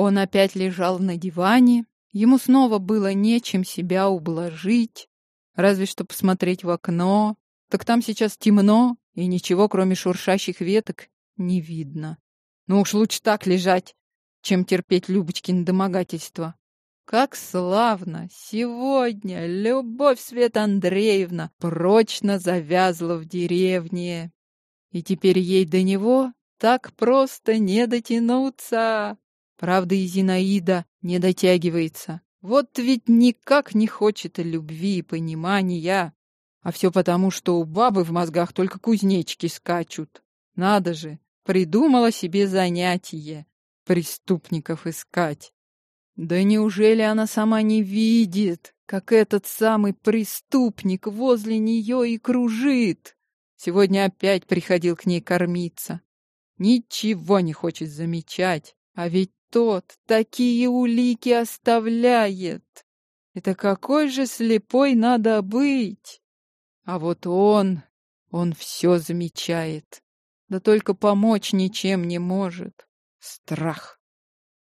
Он опять лежал на диване, ему снова было нечем себя ублажить, разве что посмотреть в окно. Так там сейчас темно, и ничего, кроме шуршащих веток, не видно. Ну уж лучше так лежать, чем терпеть Любочкин домогательство. Как славно! Сегодня Любовь Свет Андреевна прочно завязла в деревне. И теперь ей до него так просто не дотянуться. Правда, и Зинаида не дотягивается. Вот ведь никак не хочет любви и понимания. А все потому, что у бабы в мозгах только кузнечики скачут. Надо же, придумала себе занятие преступников искать. Да неужели она сама не видит, как этот самый преступник возле нее и кружит? Сегодня опять приходил к ней кормиться. Ничего не хочет замечать, а ведь тот такие улики оставляет. Это какой же слепой надо быть? А вот он, он все замечает, да только помочь ничем не может. Страх.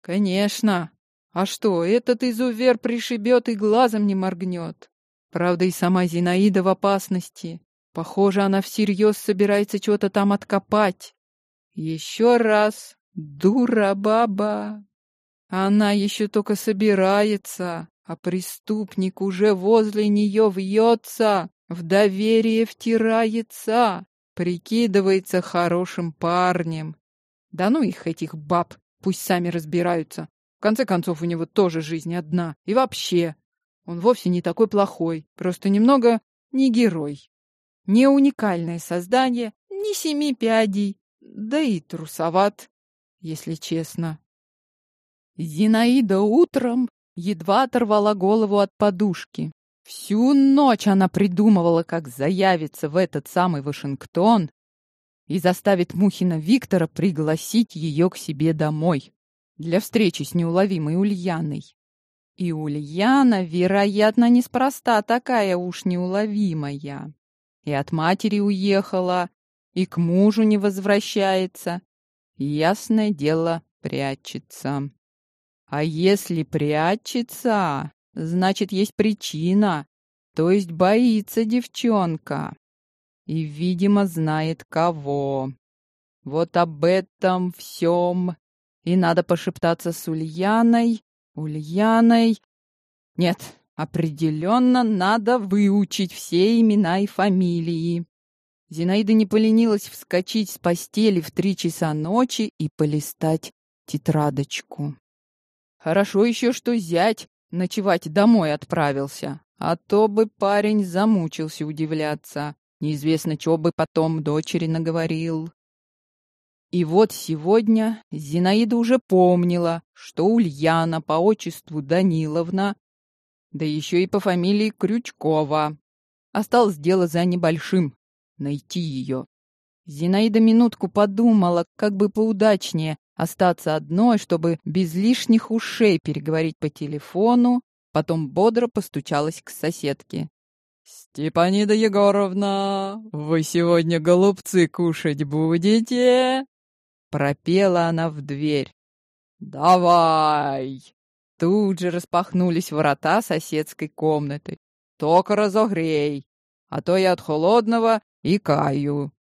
Конечно, а что, этот изувер пришибет и глазом не моргнет. Правда, и сама Зинаида в опасности. Похоже, она всерьез собирается что-то там откопать. Еще раз, дура баба. Она еще только собирается, а преступник уже возле нее вьется, в доверие втирается, прикидывается хорошим парнем. Да ну их, этих баб, пусть сами разбираются. В конце концов, у него тоже жизнь одна. И вообще, он вовсе не такой плохой, просто немного не герой. Не уникальное создание, не семи пядей, да и трусоват, если честно. Зинаида утром едва оторвала голову от подушки. Всю ночь она придумывала, как заявиться в этот самый Вашингтон и заставит Мухина Виктора пригласить ее к себе домой для встречи с неуловимой Ульяной. И Ульяна, вероятно, неспроста такая уж неуловимая. И от матери уехала, и к мужу не возвращается. Ясное дело, прячется. А если прячется, значит, есть причина, то есть боится девчонка. И, видимо, знает кого. Вот об этом всем и надо пошептаться с Ульяной. Ульяной... Нет, определенно надо выучить все имена и фамилии. Зинаида не поленилась вскочить с постели в три часа ночи и полистать тетрадочку. Хорошо еще, что зять ночевать домой отправился, а то бы парень замучился удивляться. Неизвестно, что бы потом дочери наговорил. И вот сегодня Зинаида уже помнила, что Ульяна по отчеству Даниловна, да еще и по фамилии Крючкова. Осталось дело за небольшим — найти ее. Зинаида минутку подумала, как бы поудачнее остаться одной, чтобы без лишних ушей переговорить по телефону, потом бодро постучалась к соседке. «Степанида Егоровна, вы сегодня голубцы кушать будете?» Пропела она в дверь. «Давай!» Тут же распахнулись ворота соседской комнаты. «Только разогрей, а то я от холодного и каю».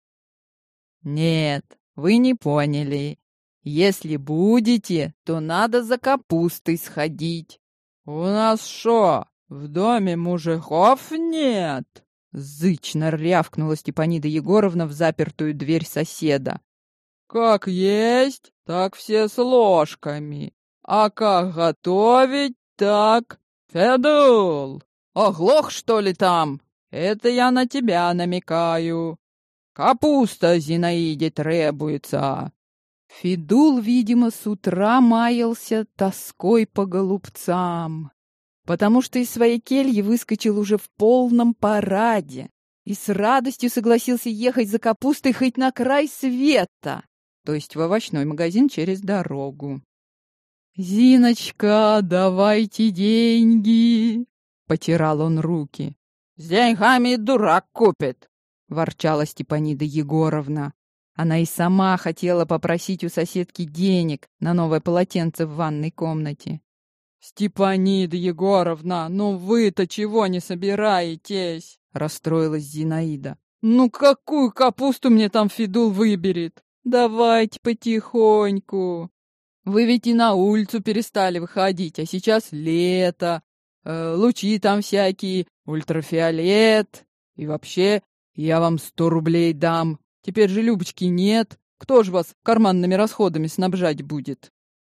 «Нет, вы не поняли. Если будете, то надо за капустой сходить». «У нас что, в доме мужиков нет?» Зычно рявкнула Степанида Егоровна в запертую дверь соседа. Как есть, так все с ложками. А как готовить, так... Федул! Оглох, что ли, там? Это я на тебя намекаю. Капуста Зинаиде требуется. Федул, видимо, с утра маялся тоской по голубцам, потому что из своей кельи выскочил уже в полном параде и с радостью согласился ехать за капустой хоть на край света то есть в овощной магазин через дорогу. «Зиночка, давайте деньги!» — потирал он руки. «С деньгами дурак купит!» — ворчала Степанида Егоровна. Она и сама хотела попросить у соседки денег на новое полотенце в ванной комнате. «Степанида Егоровна, ну вы-то чего не собираетесь?» — расстроилась Зинаида. «Ну какую капусту мне там Федул выберет? Давайте потихоньку. Вы ведь и на улицу перестали выходить, а сейчас лето, э, лучи там всякие, ультрафиолет. И вообще, я вам сто рублей дам. Теперь же Любочки нет. Кто же вас карманными расходами снабжать будет?»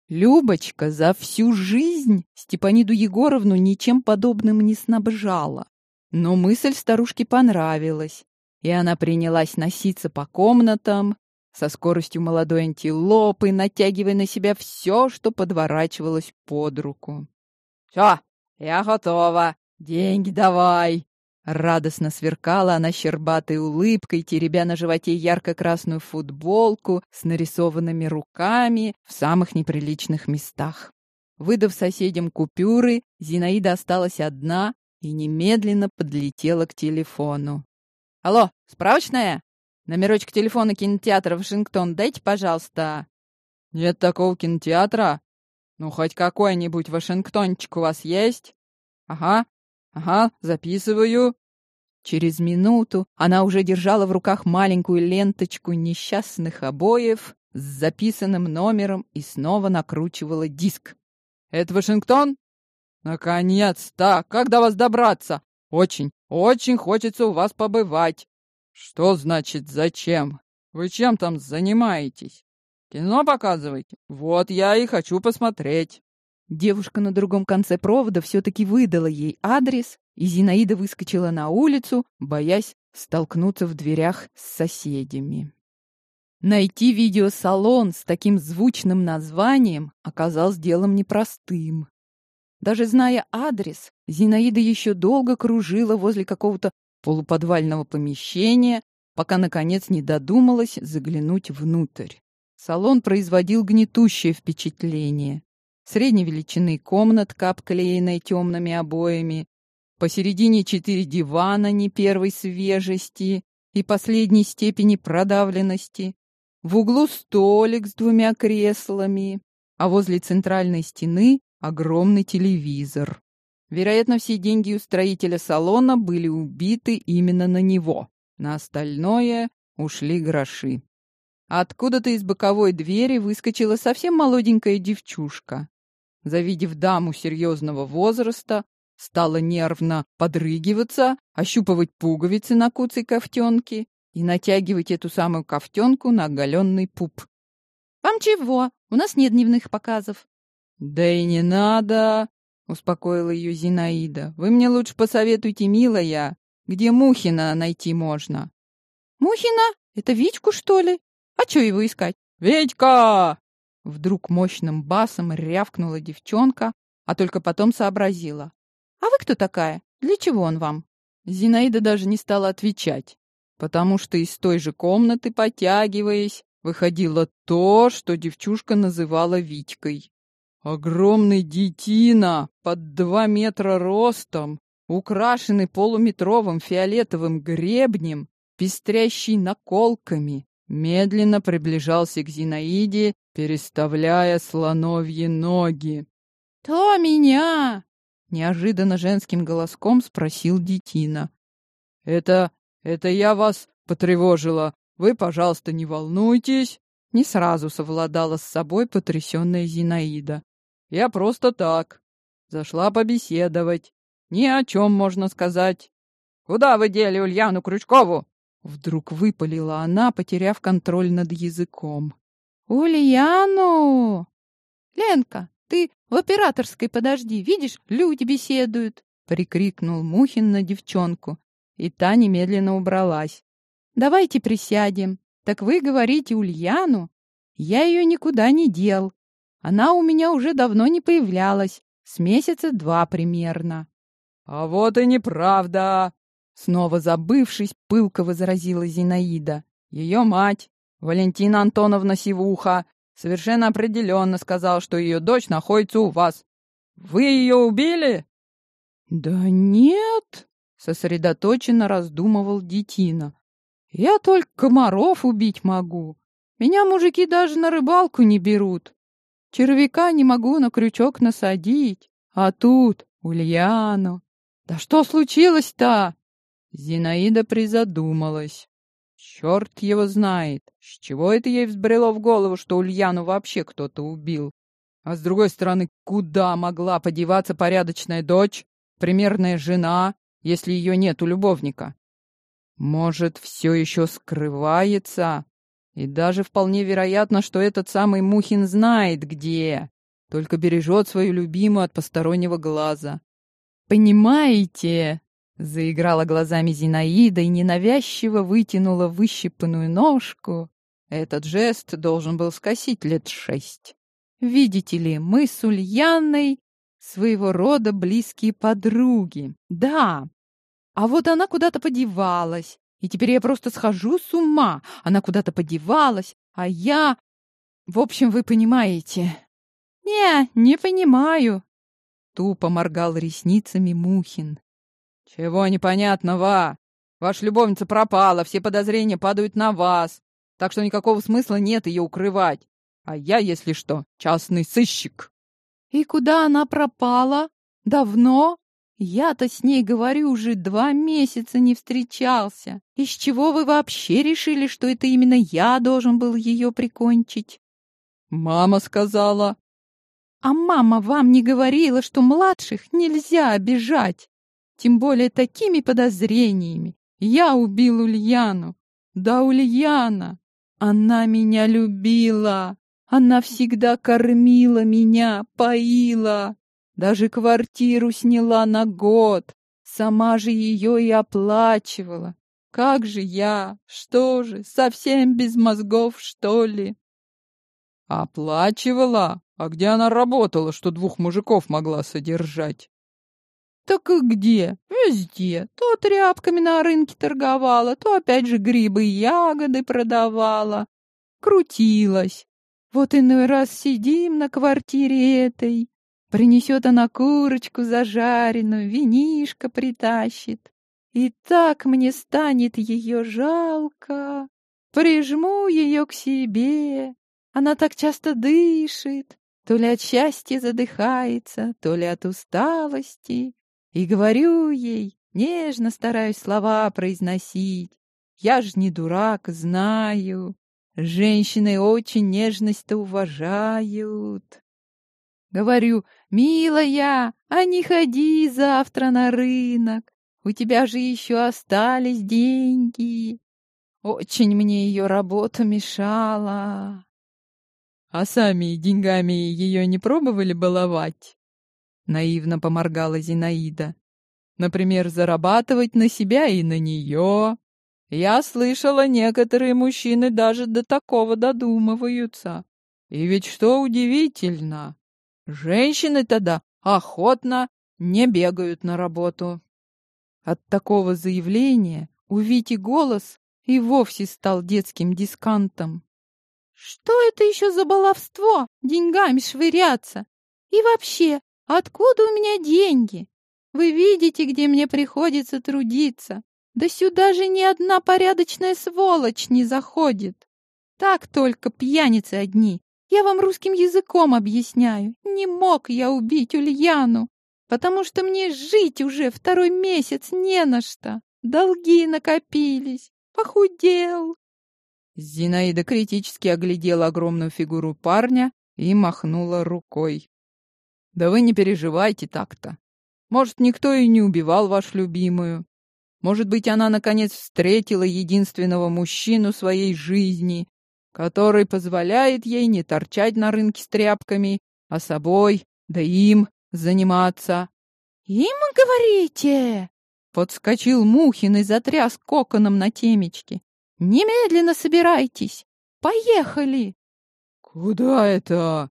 Любочка за всю жизнь Степаниду Егоровну ничем подобным не снабжала. Но мысль старушке понравилась, и она принялась носиться по комнатам со скоростью молодой антилопы, натягивая на себя все, что подворачивалось под руку. «Все, я готова. Деньги давай!» Радостно сверкала она щербатой улыбкой, теребя на животе ярко-красную футболку с нарисованными руками в самых неприличных местах. Выдав соседям купюры, Зинаида осталась одна и немедленно подлетела к телефону. «Алло, справочная? Номерочек телефона кинотеатра «Вашингтон» дайте, пожалуйста». «Нет такого кинотеатра? Ну, хоть какой-нибудь Вашингтончик у вас есть?» «Ага, ага, записываю». Через минуту она уже держала в руках маленькую ленточку несчастных обоев с записанным номером и снова накручивала диск. «Это Вашингтон?» «Наконец-то! Как до вас добраться? Очень, очень хочется у вас побывать». «Что значит зачем? Вы чем там занимаетесь? Кино показываете? Вот я и хочу посмотреть». Девушка на другом конце провода все-таки выдала ей адрес, и Зинаида выскочила на улицу, боясь столкнуться в дверях с соседями. Найти видеосалон с таким звучным названием оказалось делом непростым. Даже зная адрес, Зинаида еще долго кружила возле какого-то полуподвального помещения, пока, наконец, не додумалась заглянуть внутрь. Салон производил гнетущее впечатление средней величины комнатка, обклеенная темными обоями, посередине четыре дивана не первой свежести и последней степени продавленности, в углу столик с двумя креслами, а возле центральной стены огромный телевизор. Вероятно, все деньги у строителя салона были убиты именно на него. На остальное ушли гроши. Откуда-то из боковой двери выскочила совсем молоденькая девчушка завидев даму серьезного возраста, стала нервно подрыгиваться, ощупывать пуговицы на куцей ковтенке и натягивать эту самую ковтенку на оголенный пуп. «Вам чего? У нас нет дневных показов». «Да и не надо», — успокоила ее Зинаида. «Вы мне лучше посоветуйте, милая, где Мухина найти можно». «Мухина? Это Витьку, что ли? А что его искать?» «Витька!» Вдруг мощным басом рявкнула девчонка, а только потом сообразила. «А вы кто такая? Для чего он вам?» Зинаида даже не стала отвечать, потому что из той же комнаты, потягиваясь, выходило то, что девчушка называла Витькой. Огромный детина под два метра ростом, украшенный полуметровым фиолетовым гребнем, пестрящий наколками, медленно приближался к Зинаиде, переставляя слоновьи ноги. «То меня?» — неожиданно женским голоском спросил детина. «Это... это я вас потревожила. Вы, пожалуйста, не волнуйтесь». Не сразу совладала с собой потрясенная Зинаида. «Я просто так. Зашла побеседовать. Ни о чем, можно сказать. Куда вы дели Ульяну Крючкову?» Вдруг выпалила она, потеряв контроль над языком. «Ульяну! Ленка, ты в операторской подожди, видишь, люди беседуют!» Прикрикнул Мухин на девчонку, и та немедленно убралась. «Давайте присядем. Так вы говорите Ульяну? Я ее никуда не дел. Она у меня уже давно не появлялась, с месяца два примерно». «А вот и неправда!» Снова забывшись, пылко возразила Зинаида. Ее мать, Валентина Антоновна Сивуха, совершенно определенно сказала, что ее дочь находится у вас. Вы ее убили? Да нет, сосредоточенно раздумывал детина. Я только комаров убить могу. Меня мужики даже на рыбалку не берут. Червяка не могу на крючок насадить. А тут Ульяну. Да что случилось-то? Зинаида призадумалась. Черт его знает, с чего это ей взбрело в голову, что Ульяну вообще кто-то убил. А с другой стороны, куда могла подеваться порядочная дочь, примерная жена, если ее нет у любовника? Может, все еще скрывается? И даже вполне вероятно, что этот самый Мухин знает где, только бережет свою любимую от постороннего глаза. «Понимаете?» — заиграла глазами Зинаида и ненавязчиво вытянула выщипанную ножку. Этот жест должен был скосить лет шесть. «Видите ли, мы с Ульяной своего рода близкие подруги. Да, а вот она куда-то подевалась, и теперь я просто схожу с ума. Она куда-то подевалась, а я... В общем, вы понимаете. Не, не понимаю. Тупо моргал ресницами Мухин. Чего непонятного? Ваша любовница пропала, все подозрения падают на вас. Так что никакого смысла нет ее укрывать. А я, если что, частный сыщик. И куда она пропала? Давно? Я-то с ней, говорю, уже два месяца не встречался. Из чего вы вообще решили, что это именно я должен был ее прикончить? Мама сказала. А мама вам не говорила, что младших нельзя обижать? Тем более такими подозрениями. Я убил Ульяну. Да, Ульяна. Она меня любила. Она всегда кормила меня, поила. Даже квартиру сняла на год. Сама же ее и оплачивала. Как же я? Что же, совсем без мозгов, что ли? Оплачивала? А где она работала, что двух мужиков могла содержать? Так и где? Везде. То тряпками на рынке торговала, то опять же грибы и ягоды продавала. Крутилась. Вот иной раз сидим на квартире этой, Принесет она курочку зажаренную, винишко притащит. И так мне станет ее жалко. Прижму ее к себе. Она так часто дышит, то ли от счастья задыхается, то ли от усталости. И говорю ей, нежно стараюсь слова произносить. Я ж не дурак, знаю. Женщины очень нежность-то уважают. Говорю, милая, а не ходи завтра на рынок. У тебя же еще остались деньги. Очень мне ее работа мешала. А сами деньгами ее не пробовали баловать? Наивно поморгала Зинаида. Например, зарабатывать на себя и на нее. Я слышала, некоторые мужчины даже до такого додумываются. И ведь что удивительно, Женщины тогда охотно не бегают на работу. От такого заявления у Вити голос и вовсе стал детским дискантом. Что это еще за баловство деньгами швыряться? И вообще, откуда у меня деньги? Вы видите, где мне приходится трудиться. Да сюда же ни одна порядочная сволочь не заходит. Так только пьяницы одни, я вам русским языком объясняю. Не мог я убить Ульяну, потому что мне жить уже второй месяц не на что. Долги накопились. Похудел. Зинаида критически оглядела огромную фигуру парня и махнула рукой. Да вы не переживайте так-то. Может, никто и не убивал вашу любимую. Может быть, она наконец встретила единственного мужчину своей жизни который позволяет ей не торчать на рынке с тряпками, а собой, да им заниматься. «Им, говорите?» Подскочил Мухин и затряс коконом на темечке. «Немедленно собирайтесь! Поехали!» «Куда это?»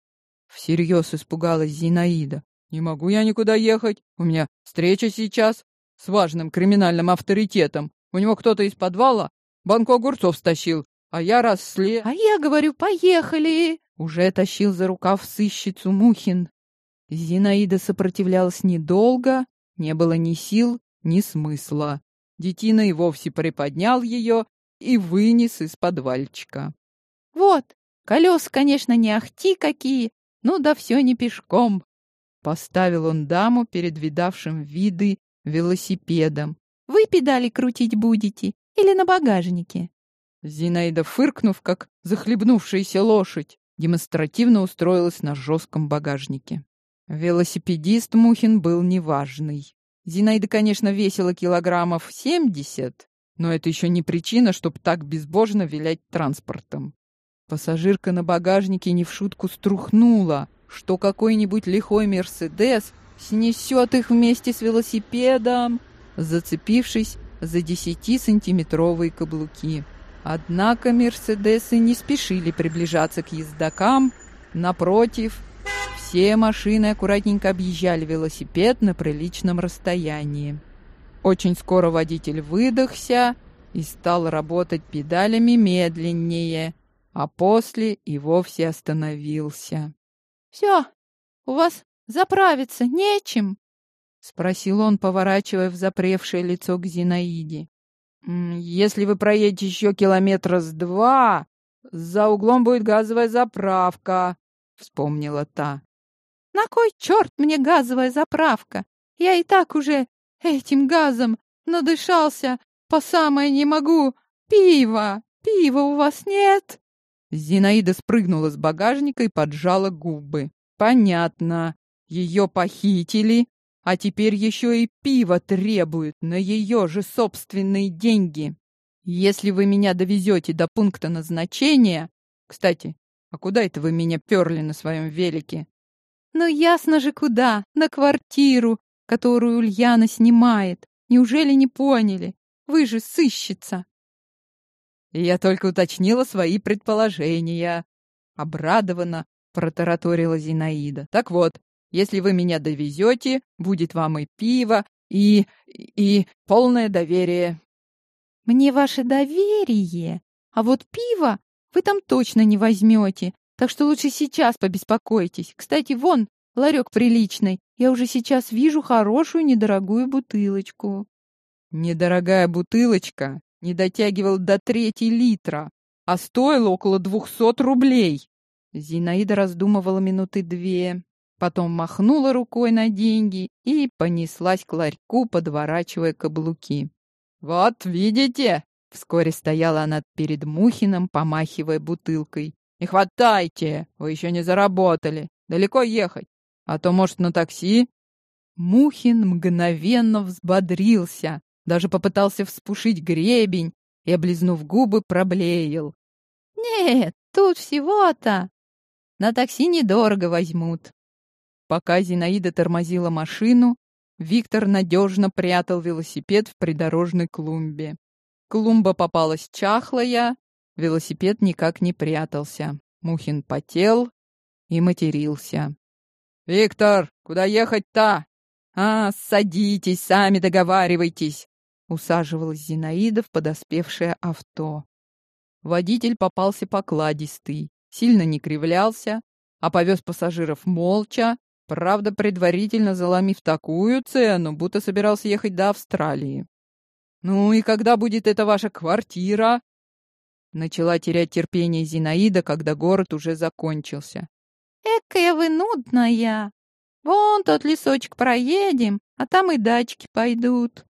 Всерьез испугалась Зинаида. «Не могу я никуда ехать. У меня встреча сейчас с важным криминальным авторитетом. У него кто-то из подвала банку огурцов стащил, а я росли. А я говорю, поехали. Уже тащил за рукав сыщицу Мухин. Зинаида сопротивлялась недолго, не было ни сил, ни смысла. Детина и вовсе приподнял ее и вынес из подвальчика. Вот, колеса, конечно, не ахти какие, ну да все не пешком. Поставил он даму перед видавшим виды велосипедом. Вы педали крутить будете или на багажнике? Зинаида, фыркнув, как захлебнувшаяся лошадь, демонстративно устроилась на жестком багажнике. Велосипедист Мухин был неважный. Зинаида, конечно, весила килограммов семьдесят, но это еще не причина, чтобы так безбожно вилять транспортом. Пассажирка на багажнике не в шутку струхнула, что какой-нибудь лихой «Мерседес» снесет их вместе с велосипедом, зацепившись за десятисантиметровые каблуки. Однако «Мерседесы» не спешили приближаться к ездокам. Напротив, все машины аккуратненько объезжали велосипед на приличном расстоянии. Очень скоро водитель выдохся и стал работать педалями медленнее, а после и вовсе остановился. «Все, у вас заправиться нечем?» — спросил он, поворачивая в запревшее лицо к Зинаиде. Если вы проедете еще километра с два, за углом будет газовая заправка, вспомнила та. На кой черт мне газовая заправка? Я и так уже этим газом надышался по самое не могу. Пиво, пива у вас нет? Зинаида спрыгнула с багажника и поджала губы. Понятно. Ее похитили, а теперь еще и пиво требует на ее же собственные деньги. Если вы меня довезете до пункта назначения... Кстати, а куда это вы меня перли на своем велике? Ну, ясно же, куда. На квартиру, которую Ульяна снимает. Неужели не поняли? Вы же сыщица. Я только уточнила свои предположения. Обрадованно протараторила Зинаида. Так вот, если вы меня довезете, будет вам и пиво, и... и полное доверие». «Мне ваше доверие, а вот пиво вы там точно не возьмете, так что лучше сейчас побеспокойтесь. Кстати, вон, ларек приличный, я уже сейчас вижу хорошую недорогую бутылочку». Недорогая бутылочка не дотягивала до трети литра, а стоила около двухсот рублей. Зинаида раздумывала минуты две, потом махнула рукой на деньги и понеслась к ларьку, подворачивая каблуки. «Вот, видите?» — вскоре стояла она перед Мухиным, помахивая бутылкой. «Не хватайте! Вы еще не заработали! Далеко ехать? А то, может, на такси?» Мухин мгновенно взбодрился, даже попытался вспушить гребень и, облизнув губы, проблеял. «Нет, тут всего-то. На такси недорого возьмут. Пока Зинаида тормозила машину, Виктор надежно прятал велосипед в придорожной клумбе. Клумба попалась чахлая, велосипед никак не прятался. Мухин потел и матерился. «Виктор, куда ехать-то?» «А, садитесь, сами договаривайтесь!» Усаживалась Зинаида в подоспевшее авто. Водитель попался покладистый, сильно не кривлялся, а повез пассажиров молча, Правда, предварительно заломив такую цену, будто собирался ехать до Австралии. «Ну и когда будет эта ваша квартира?» Начала терять терпение Зинаида, когда город уже закончился. «Экая вы нудная! Вон тот лесочек проедем, а там и дачки пойдут!»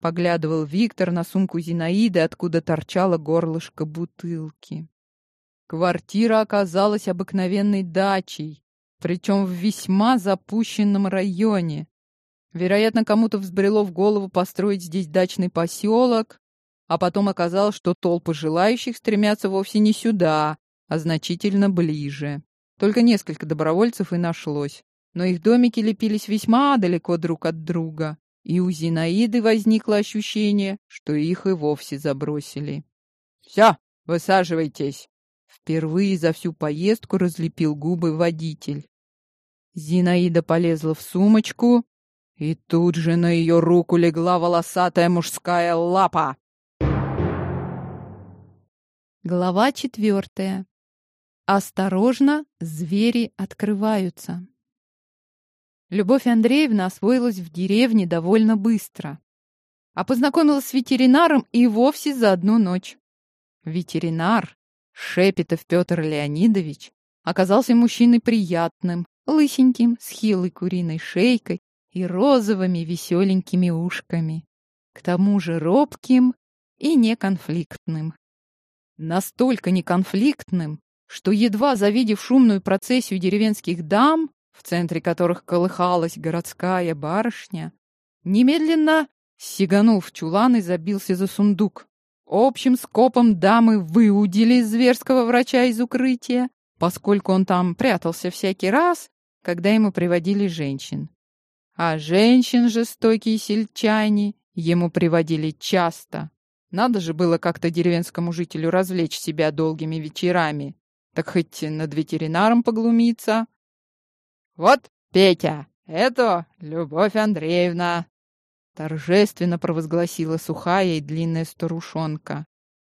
Поглядывал Виктор на сумку Зинаиды, откуда торчало горлышко бутылки. Квартира оказалась обыкновенной дачей, причем в весьма запущенном районе. Вероятно, кому-то взбрело в голову построить здесь дачный поселок, а потом оказалось, что толпы желающих стремятся вовсе не сюда, а значительно ближе. Только несколько добровольцев и нашлось, но их домики лепились весьма далеко друг от друга, и у Зинаиды возникло ощущение, что их и вовсе забросили. «Все, высаживайтесь!» Впервые за всю поездку разлепил губы водитель. Зинаида полезла в сумочку, и тут же на ее руку легла волосатая мужская лапа. Глава четвертая. Осторожно, звери открываются. Любовь Андреевна освоилась в деревне довольно быстро, а познакомилась с ветеринаром и вовсе за одну ночь. Ветеринар Шепетов Петр Леонидович оказался мужчиной приятным, лысеньким, с хилой куриной шейкой и розовыми веселенькими ушками. К тому же робким и неконфликтным. Настолько неконфликтным, что, едва завидев шумную процессию деревенских дам, в центре которых колыхалась городская барышня, немедленно, сиганув в чулан и забился за сундук. Общим скопом дамы выудили зверского врача из укрытия, поскольку он там прятался всякий раз, когда ему приводили женщин. А женщин жестокие сельчане ему приводили часто. Надо же было как-то деревенскому жителю развлечь себя долгими вечерами. Так хоть над ветеринаром поглумиться. «Вот, Петя, это Любовь Андреевна!» Торжественно провозгласила сухая и длинная старушонка.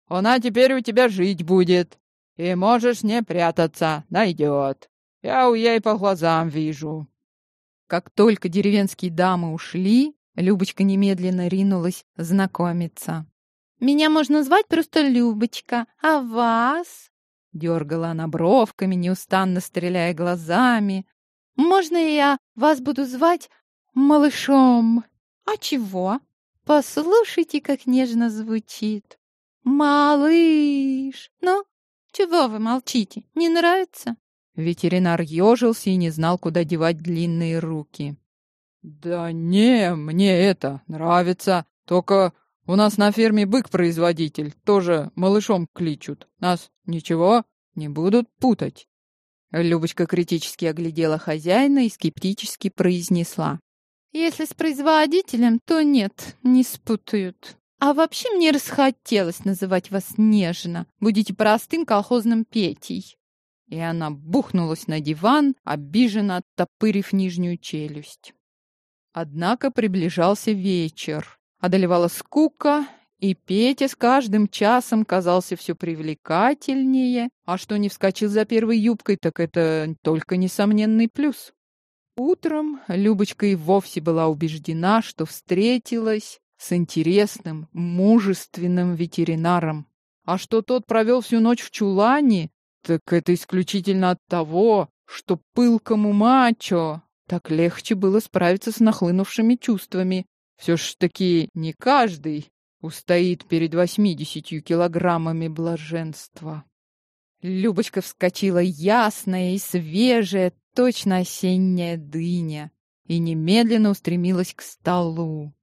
«Она теперь у тебя жить будет, и можешь не прятаться, найдет. Я у ей по глазам вижу». Как только деревенские дамы ушли, Любочка немедленно ринулась знакомиться. «Меня можно звать просто Любочка, а вас?» Дергала она бровками, неустанно стреляя глазами. «Можно я вас буду звать малышом?» «А чего?» «Послушайте, как нежно звучит!» «Малыш! Ну, чего вы молчите? Не нравится?» Ветеринар ежился и не знал, куда девать длинные руки. «Да не, мне это нравится. Только у нас на ферме бык-производитель, тоже малышом кличут. Нас ничего не будут путать». Любочка критически оглядела хозяина и скептически произнесла. «Если с производителем, то нет, не спутают. А вообще мне расхотелось называть вас нежно. Будете простым колхозным Петей». И она бухнулась на диван, обиженно оттопырив нижнюю челюсть. Однако приближался вечер. Одолевала скука, и Петя с каждым часом казался все привлекательнее, а что не вскочил за первой юбкой, так это только несомненный плюс. Утром Любочка и вовсе была убеждена, что встретилась с интересным, мужественным ветеринаром. А что тот провел всю ночь в чулане, так это исключительно от того, что пылкому мачо так легче было справиться с нахлынувшими чувствами. Все ж таки не каждый устоит перед восьмидесятью килограммами блаженства. Любочка вскочила ясная и свежая, точно осенняя дыня, и немедленно устремилась к столу.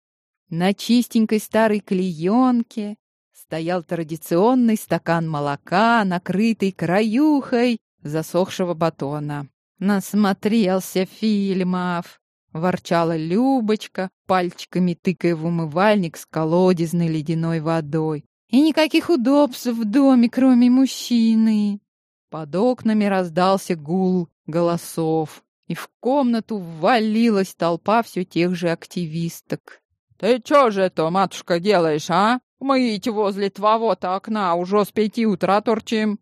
На чистенькой старой клеенке стоял традиционный стакан молока, накрытый краюхой засохшего батона. Насмотрелся фильмов, ворчала Любочка, пальчиками тыкая в умывальник с колодезной ледяной водой. И никаких удобств в доме, кроме мужчины. Под окнами раздался гул голосов, и в комнату ввалилась толпа все тех же активисток. «Ты чё же это, матушка, делаешь, а? Мы идти возле твоего-то окна уже с пяти утра торчим.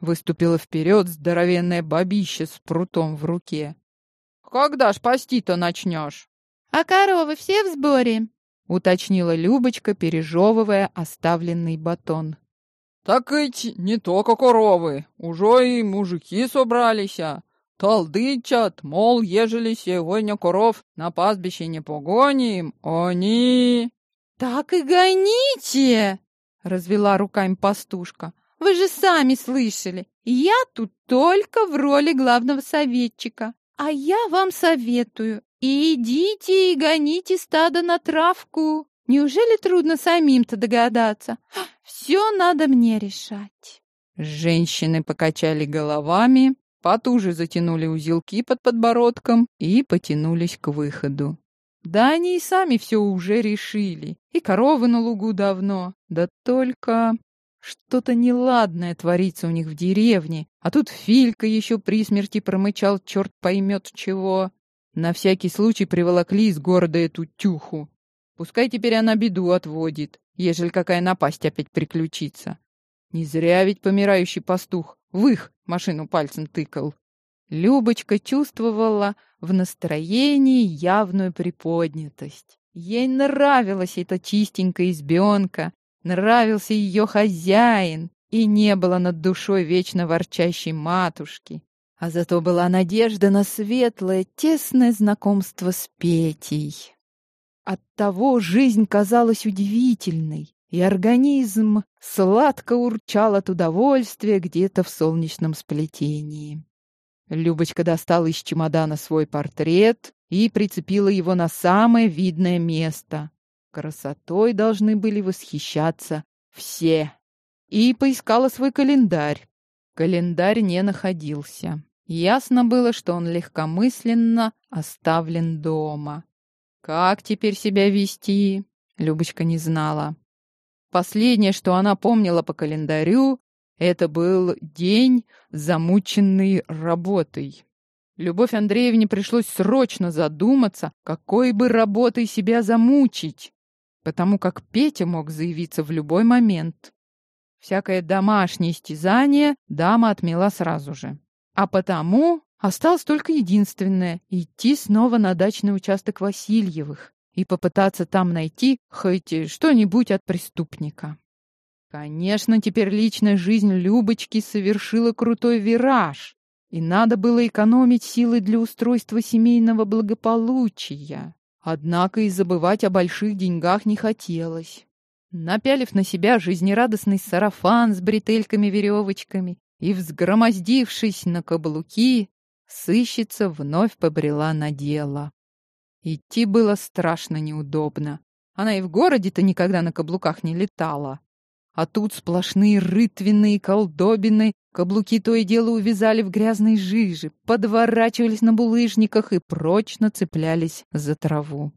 Выступила вперед здоровенная бабища с прутом в руке. «Когда ж пасти-то начнешь?» «А коровы все в сборе?» — уточнила Любочка, пережевывая оставленный батон. «Так ведь не только коровы, уже и мужики собрались. Толдычат, мол, ежели сегодня коров на пастбище не погоним, они...» «Так и гоните!» — развела руками пастушка. Вы же сами слышали, я тут только в роли главного советчика. А я вам советую, идите и гоните стадо на травку. Неужели трудно самим-то догадаться? Все надо мне решать. Женщины покачали головами, потуже затянули узелки под подбородком и потянулись к выходу. Да они и сами все уже решили. И коровы на лугу давно. Да только что-то неладное творится у них в деревне, а тут Филька еще при смерти промычал черт поймет чего. На всякий случай приволокли из города эту тюху. Пускай теперь она беду отводит, ежели какая напасть опять приключится. Не зря ведь помирающий пастух в их машину пальцем тыкал. Любочка чувствовала в настроении явную приподнятость. Ей нравилась эта чистенькая избенка, Нравился ее хозяин, и не было над душой вечно ворчащей матушки, а зато была надежда на светлое, тесное знакомство с Петей. Оттого жизнь казалась удивительной, и организм сладко урчал от удовольствия где-то в солнечном сплетении. Любочка достала из чемодана свой портрет и прицепила его на самое видное место. Красотой должны были восхищаться все. И поискала свой календарь. Календарь не находился. Ясно было, что он легкомысленно оставлен дома. Как теперь себя вести, Любочка не знала. Последнее, что она помнила по календарю, это был день, замученный работой. Любовь Андреевне пришлось срочно задуматься, какой бы работой себя замучить, потому как Петя мог заявиться в любой момент. Всякое домашнее истязание дама отмела сразу же. А потому осталось только единственное — идти снова на дачный участок Васильевых и попытаться там найти хоть что-нибудь от преступника. Конечно, теперь личная жизнь Любочки совершила крутой вираж, и надо было экономить силы для устройства семейного благополучия. Однако и забывать о больших деньгах не хотелось. Напялив на себя жизнерадостный сарафан с бретельками-веревочками и взгромоздившись на каблуки, сыщица вновь побрела на дело. Идти было страшно неудобно. Она и в городе-то никогда на каблуках не летала. А тут сплошные рытвенные колдобины, каблуки то и дело увязали в грязной жиже, подворачивались на булыжниках и прочно цеплялись за траву.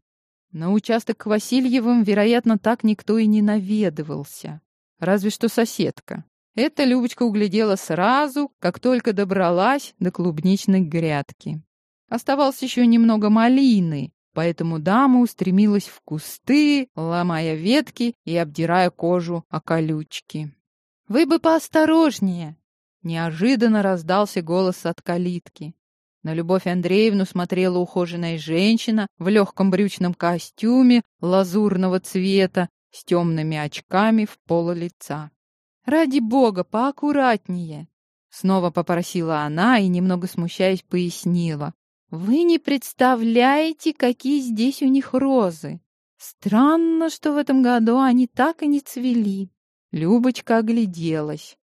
На участок к Васильевым, вероятно, так никто и не наведывался. Разве что соседка. Эта Любочка углядела сразу, как только добралась до клубничной грядки. Оставалось еще немного малины, Поэтому дама устремилась в кусты, ломая ветки и обдирая кожу о колючки. «Вы бы поосторожнее!» Неожиданно раздался голос от калитки. На Любовь Андреевну смотрела ухоженная женщина в легком брючном костюме лазурного цвета с темными очками в поло лица. «Ради бога, поаккуратнее!» Снова попросила она и, немного смущаясь, пояснила. Вы не представляете, какие здесь у них розы. Странно, что в этом году они так и не цвели. Любочка огляделась.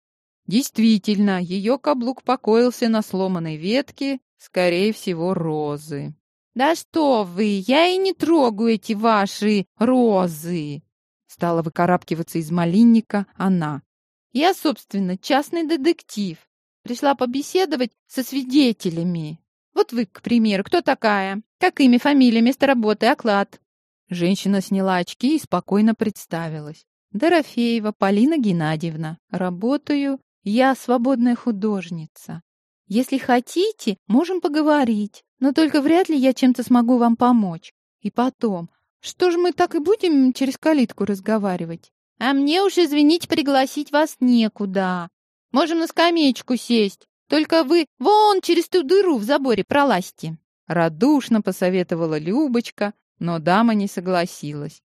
Действительно, ее каблук покоился на сломанной ветке, скорее всего, розы. «Да что вы, я и не трогаю эти ваши розы!» Стала выкарабкиваться из малинника она. «Я, собственно, частный детектив. Пришла побеседовать со свидетелями. Вот вы, к примеру, кто такая? Как имя, фамилия, место работы, оклад?» Женщина сняла очки и спокойно представилась. «Дорофеева Полина Геннадьевна. Работаю. Я свободная художница. Если хотите, можем поговорить, но только вряд ли я чем-то смогу вам помочь. И потом, что же мы так и будем через калитку разговаривать? А мне уж, извините, пригласить вас некуда. Можем на скамеечку сесть. Только вы вон через ту дыру в заборе пролазьте. Радушно посоветовала Любочка, но дама не согласилась.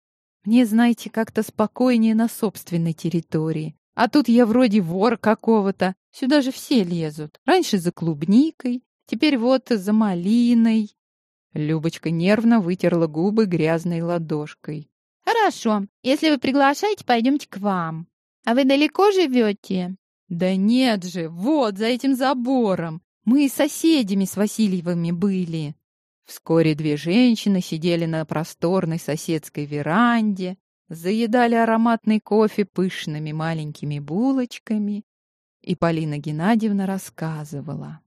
Мне, знаете, как-то спокойнее на собственной территории. А тут я вроде вор какого-то. Сюда же все лезут. Раньше за клубникой, теперь вот за малиной. Любочка нервно вытерла губы грязной ладошкой. «Хорошо. Если вы приглашаете, пойдемте к вам. А вы далеко живете?» Да нет же, вот за этим забором. Мы соседями с Васильевыми были. Вскоре две женщины сидели на просторной соседской веранде, заедали ароматный кофе пышными маленькими булочками, и Полина Геннадьевна рассказывала.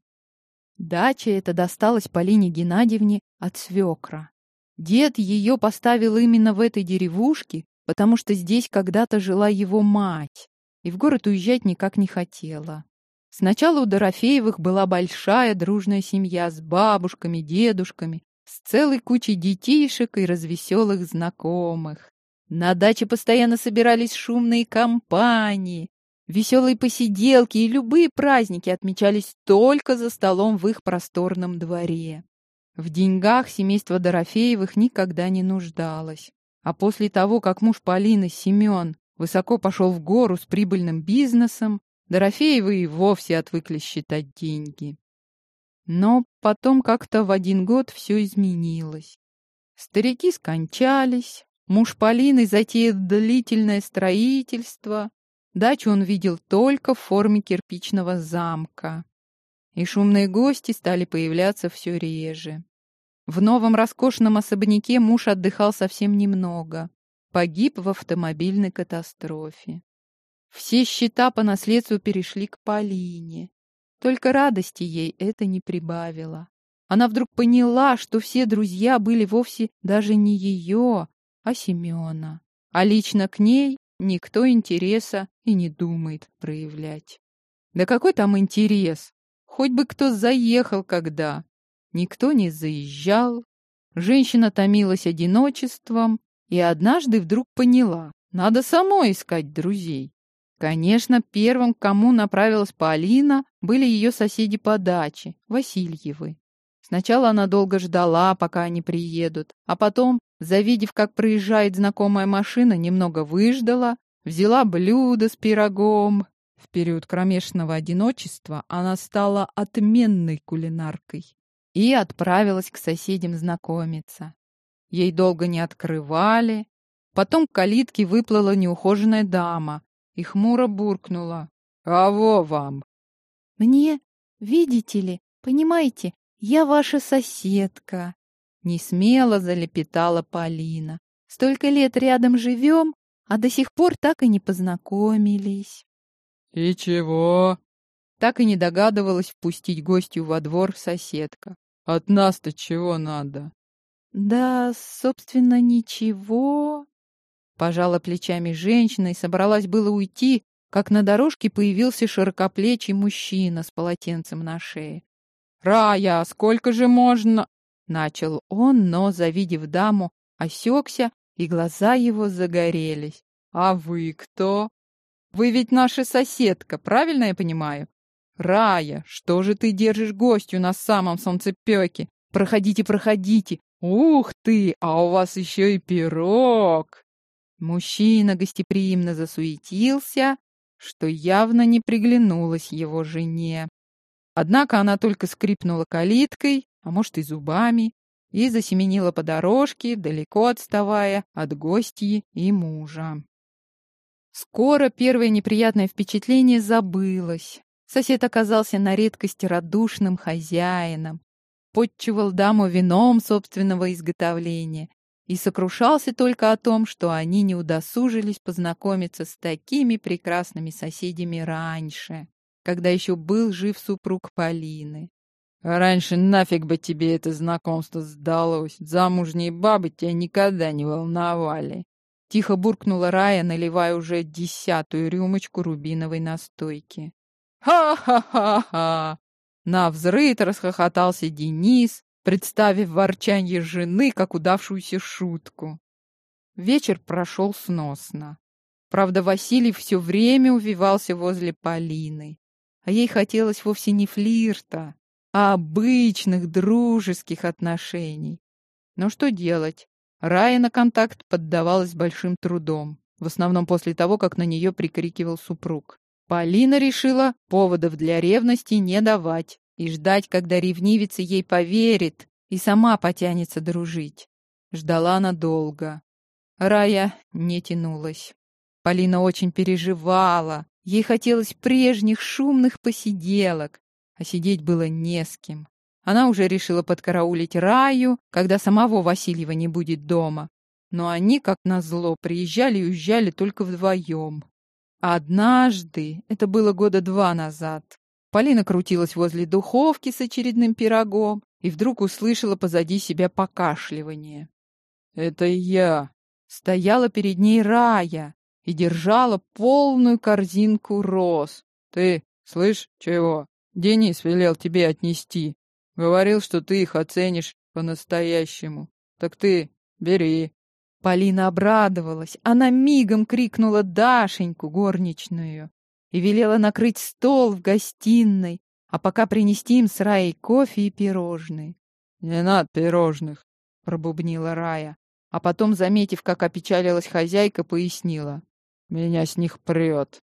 Дача эта досталась Полине Геннадьевне от свекра. Дед ее поставил именно в этой деревушке, потому что здесь когда-то жила его мать и в город уезжать никак не хотела. Сначала у Дорофеевых была большая дружная семья с бабушками, дедушками, с целой кучей детишек и развеселых знакомых. На даче постоянно собирались шумные компании, веселые посиделки и любые праздники отмечались только за столом в их просторном дворе. В деньгах семейство Дорофеевых никогда не нуждалось. А после того, как муж Полины, Семен, высоко пошел в гору с прибыльным бизнесом, Дорофеевы и вовсе отвыкли считать деньги. Но потом как-то в один год все изменилось. Старики скончались, муж Полины затеял длительное строительство, дачу он видел только в форме кирпичного замка. И шумные гости стали появляться все реже. В новом роскошном особняке муж отдыхал совсем немного. Погиб в автомобильной катастрофе. Все счета по наследству перешли к Полине. Только радости ей это не прибавило. Она вдруг поняла, что все друзья были вовсе даже не ее, а Семена. А лично к ней никто интереса и не думает проявлять. Да какой там интерес? Хоть бы кто заехал когда. Никто не заезжал. Женщина томилась одиночеством и однажды вдруг поняла, надо самой искать друзей. Конечно, первым, к кому направилась Полина, были ее соседи по даче, Васильевы. Сначала она долго ждала, пока они приедут, а потом, завидев, как проезжает знакомая машина, немного выждала, взяла блюдо с пирогом. В период кромешного одиночества она стала отменной кулинаркой и отправилась к соседям знакомиться. Ей долго не открывали. Потом к калитке выплыла неухоженная дама и хмуро буркнула. «Кого вам?» «Мне, видите ли, понимаете, я ваша соседка», — несмело залепетала Полина. «Столько лет рядом живем, а до сих пор так и не познакомились». «И чего?» Так и не догадывалась впустить гостью во двор соседка. «От нас-то чего надо?» «Да, собственно, ничего», Пожала плечами женщина и собралась было уйти, как на дорожке появился широкоплечий мужчина с полотенцем на шее. «Рая, сколько же можно?» Начал он, но, завидев даму, осекся, и глаза его загорелись. «А вы кто?» «Вы ведь наша соседка, правильно я понимаю?» «Рая, что же ты держишь гостью на самом солнцепеке? Проходите, проходите! Ух ты, а у вас еще и пирог!» Мужчина гостеприимно засуетился, что явно не приглянулось его жене. Однако она только скрипнула калиткой, а может и зубами, и засеменила по дорожке, далеко отставая от гостьи и мужа. Скоро первое неприятное впечатление забылось. Сосед оказался на редкость радушным хозяином, подчивал даму вином собственного изготовления и сокрушался только о том, что они не удосужились познакомиться с такими прекрасными соседями раньше, когда еще был жив супруг Полины. «Раньше нафиг бы тебе это знакомство сдалось. Замужние бабы тебя никогда не волновали». Тихо буркнула Рая, наливая уже десятую рюмочку рубиновой настойки. «Ха-ха-ха-ха!» На взрыв расхохотался Денис, представив ворчанье жены как удавшуюся шутку. Вечер прошел сносно. Правда, Василий все время увивался возле Полины, а ей хотелось вовсе не флирта, обычных дружеских отношений. Но что делать? Рая на контакт поддавалась большим трудом, в основном после того, как на нее прикрикивал супруг. Полина решила поводов для ревности не давать и ждать, когда ревнивица ей поверит и сама потянется дружить. Ждала она долго. Рая не тянулась. Полина очень переживала. Ей хотелось прежних шумных посиделок, а сидеть было не с кем. Она уже решила подкараулить Раю, когда самого Васильева не будет дома. Но они, как назло, приезжали и уезжали только вдвоем. Однажды, это было года два назад, Полина крутилась возле духовки с очередным пирогом и вдруг услышала позади себя покашливание. «Это я!» Стояла перед ней Рая и держала полную корзинку роз. «Ты, слышь, чего? Денис велел тебе отнести. Говорил, что ты их оценишь по-настоящему. Так ты бери». Полина обрадовалась. Она мигом крикнула Дашеньку, горничную и велела накрыть стол в гостиной, а пока принести им с Раей кофе и пирожные. «Не надо пирожных», — пробубнила Рая, а потом, заметив, как опечалилась хозяйка, пояснила. «Меня с них прет».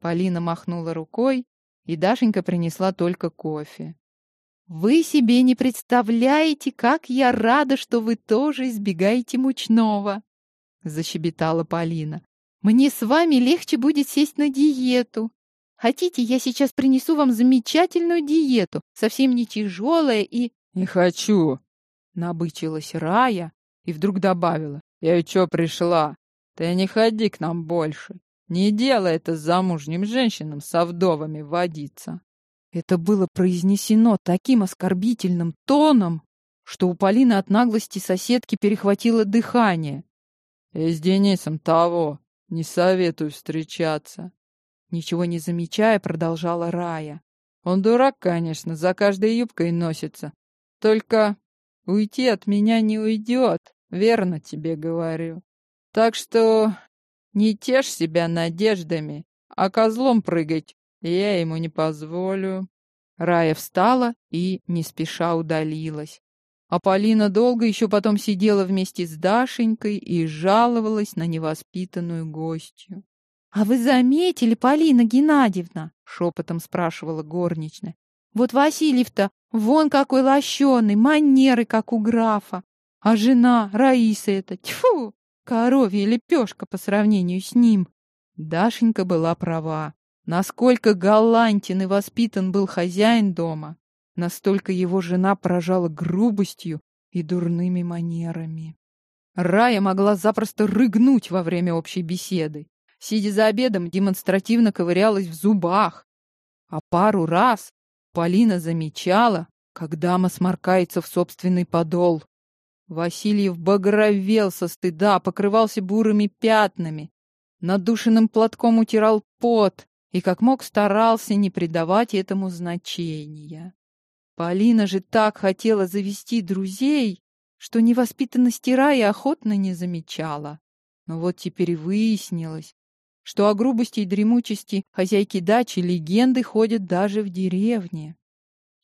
Полина махнула рукой, и Дашенька принесла только кофе. «Вы себе не представляете, как я рада, что вы тоже избегаете мучного!» — защебетала Полина. «Мне с вами легче будет сесть на диету. Хотите, я сейчас принесу вам замечательную диету, совсем не тяжелая и...» «Не хочу!» — набычилась Рая и вдруг добавила. «Я и чё пришла? Ты не ходи к нам больше. Не делай это замужним женщинам со вдовами водиться». Это было произнесено таким оскорбительным тоном, что у Полины от наглости соседки перехватило дыхание. «И с Денисом того не советую встречаться», Ничего не замечая, продолжала Рая. Он дурак, конечно, за каждой юбкой носится. Только уйти от меня не уйдет, верно тебе говорю. Так что не тешь себя надеждами, а козлом прыгать я ему не позволю. Рая встала и не спеша удалилась. А Полина долго еще потом сидела вместе с Дашенькой и жаловалась на невоспитанную гостью. «А вы заметили, Полина Геннадьевна?» — шепотом спрашивала горничная. «Вот Васильев-то вон какой лощеный, манеры, как у графа. А жена, Раиса эта, тьфу, коровья лепешка по сравнению с ним». Дашенька была права. Насколько галантен и воспитан был хозяин дома, настолько его жена поражала грубостью и дурными манерами. Рая могла запросто рыгнуть во время общей беседы сидя за обедом, демонстративно ковырялась в зубах. А пару раз Полина замечала, как дама сморкается в собственный подол. Васильев багровел со стыда, покрывался бурыми пятнами, надушенным платком утирал пот и как мог старался не придавать этому значения. Полина же так хотела завести друзей, что невоспитанности Рая охотно не замечала. Но вот теперь выяснилось, что о грубости и дремучести хозяйки дачи легенды ходят даже в деревне.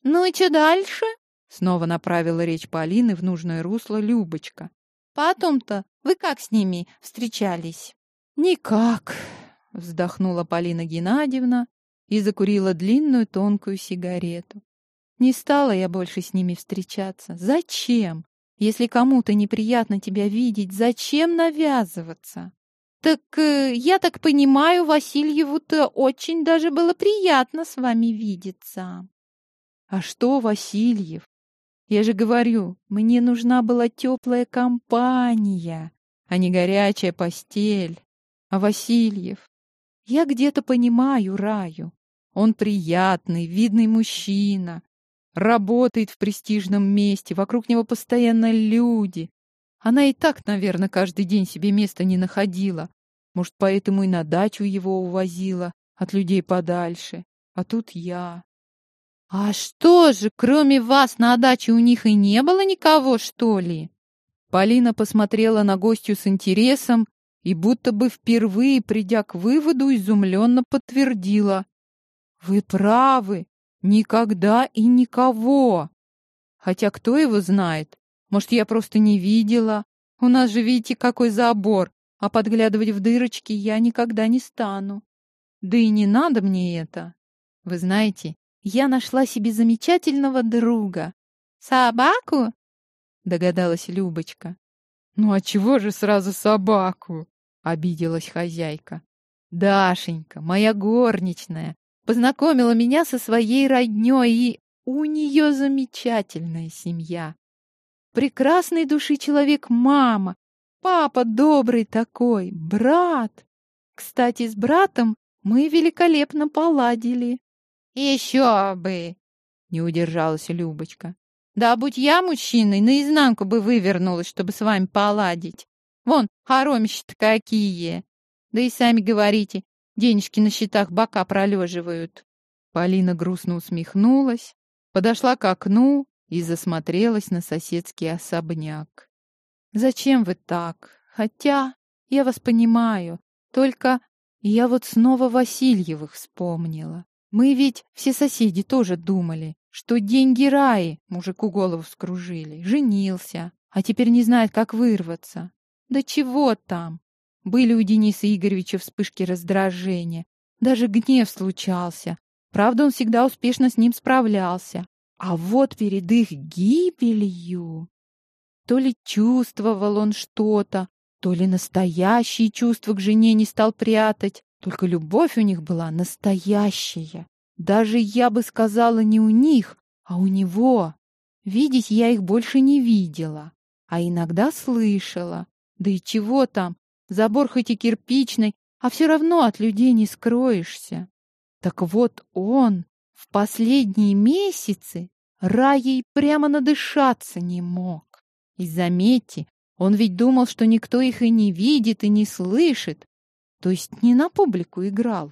«Ну и что дальше?» — снова направила речь Полины в нужное русло Любочка. «Потом-то вы как с ними встречались?» «Никак», — вздохнула Полина Геннадьевна и закурила длинную тонкую сигарету. «Не стала я больше с ними встречаться. Зачем? Если кому-то неприятно тебя видеть, зачем навязываться?» «Так э, я так понимаю, Васильеву-то очень даже было приятно с вами видеться». «А что, Васильев? Я же говорю, мне нужна была теплая компания, а не горячая постель. А Васильев? Я где-то понимаю Раю. Он приятный, видный мужчина, работает в престижном месте, вокруг него постоянно люди, она и так, наверное, каждый день себе места не находила. Может, поэтому и на дачу его увозила, от людей подальше. А тут я. «А что же, кроме вас на даче у них и не было никого, что ли?» Полина посмотрела на гостью с интересом и будто бы впервые, придя к выводу, изумленно подтвердила. «Вы правы, никогда и никого. Хотя кто его знает, может, я просто не видела? У нас же, видите, какой забор, а подглядывать в дырочки я никогда не стану. Да и не надо мне это. Вы знаете, я нашла себе замечательного друга. Собаку? Догадалась Любочка. Ну а чего же сразу собаку? Обиделась хозяйка. Дашенька, моя горничная, познакомила меня со своей роднёй, и у нее замечательная семья. Прекрасной души человек мама, папа добрый такой, брат. Кстати, с братом мы великолепно поладили. Еще бы, не удержалась Любочка. Да будь я мужчиной, наизнанку бы вывернулась, чтобы с вами поладить. Вон, хоромища-то какие. Да и сами говорите, денежки на счетах бока пролеживают. Полина грустно усмехнулась, подошла к окну и засмотрелась на соседский особняк. «Зачем вы так? Хотя я вас понимаю, только я вот снова Васильевых вспомнила. Мы ведь все соседи тоже думали, что деньги Раи мужику голову скружили, женился, а теперь не знает, как вырваться. Да чего там? Были у Дениса Игоревича вспышки раздражения, даже гнев случался. Правда, он всегда успешно с ним справлялся. А вот перед их гибелью... То ли чувствовал он что-то, то ли настоящие чувства к жене не стал прятать. Только любовь у них была настоящая. Даже, я бы сказала, не у них, а у него. Видеть я их больше не видела, а иногда слышала. Да и чего там, забор хоть и кирпичный, а все равно от людей не скроешься. Так вот он в последние месяцы Раей прямо надышаться не мог. И заметьте, он ведь думал, что никто их и не видит, и не слышит. То есть не на публику играл.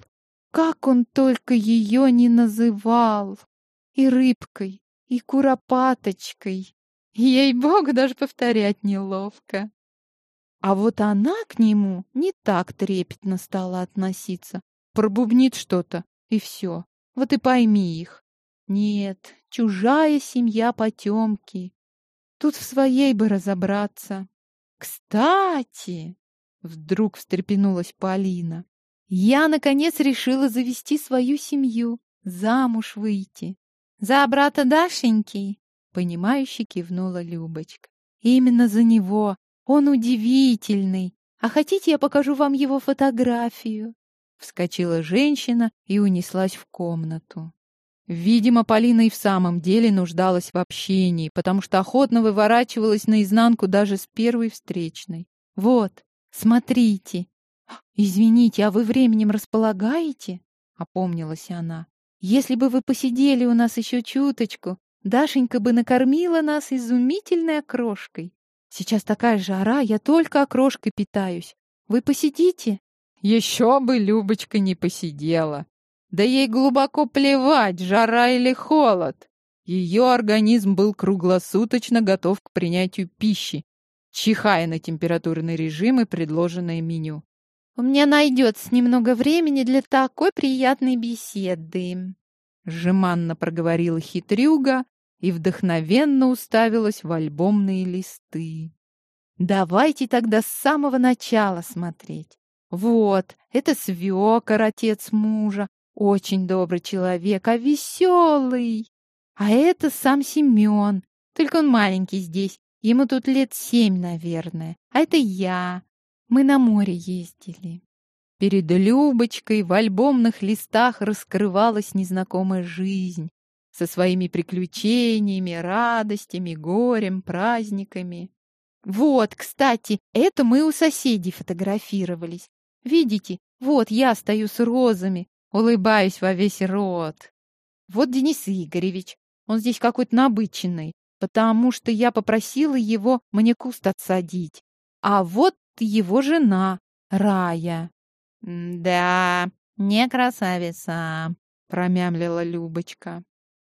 Как он только ее не называл! И рыбкой, и куропаточкой. Ей-богу, даже повторять неловко. А вот она к нему не так трепетно стала относиться. Пробубнит что-то, и все. Вот и пойми их. Нет, чужая семья потемки. Тут в своей бы разобраться. Кстати, вдруг встрепенулась Полина. Я, наконец, решила завести свою семью, замуж выйти. За брата Дашеньки, понимающе кивнула Любочка. Именно за него. Он удивительный. А хотите, я покажу вам его фотографию? Вскочила женщина и унеслась в комнату. Видимо, Полина и в самом деле нуждалась в общении, потому что охотно выворачивалась наизнанку даже с первой встречной. «Вот, смотрите!» «Извините, а вы временем располагаете?» — опомнилась она. «Если бы вы посидели у нас еще чуточку, Дашенька бы накормила нас изумительной окрошкой. Сейчас такая жара, я только окрошкой питаюсь. Вы посидите?» Еще бы Любочка не посидела. Да ей глубоко плевать, жара или холод. Ее организм был круглосуточно готов к принятию пищи, чихая на температурный режим и предложенное меню. «У меня найдется немного времени для такой приятной беседы», — жеманно проговорила хитрюга и вдохновенно уставилась в альбомные листы. «Давайте тогда с самого начала смотреть. Вот, это свекор, отец мужа, очень добрый человек, а веселый. А это сам Семен, только он маленький здесь, ему тут лет семь, наверное. А это я. Мы на море ездили. Перед Любочкой в альбомных листах раскрывалась незнакомая жизнь со своими приключениями, радостями, горем, праздниками. Вот, кстати, это мы у соседей фотографировались. Видите, вот я стою с розами, улыбаюсь во весь рот. Вот Денис Игоревич, он здесь какой-то набыченный, потому что я попросила его мне куст отсадить. А вот его жена, Рая. «Да, не красавица», — промямлила Любочка.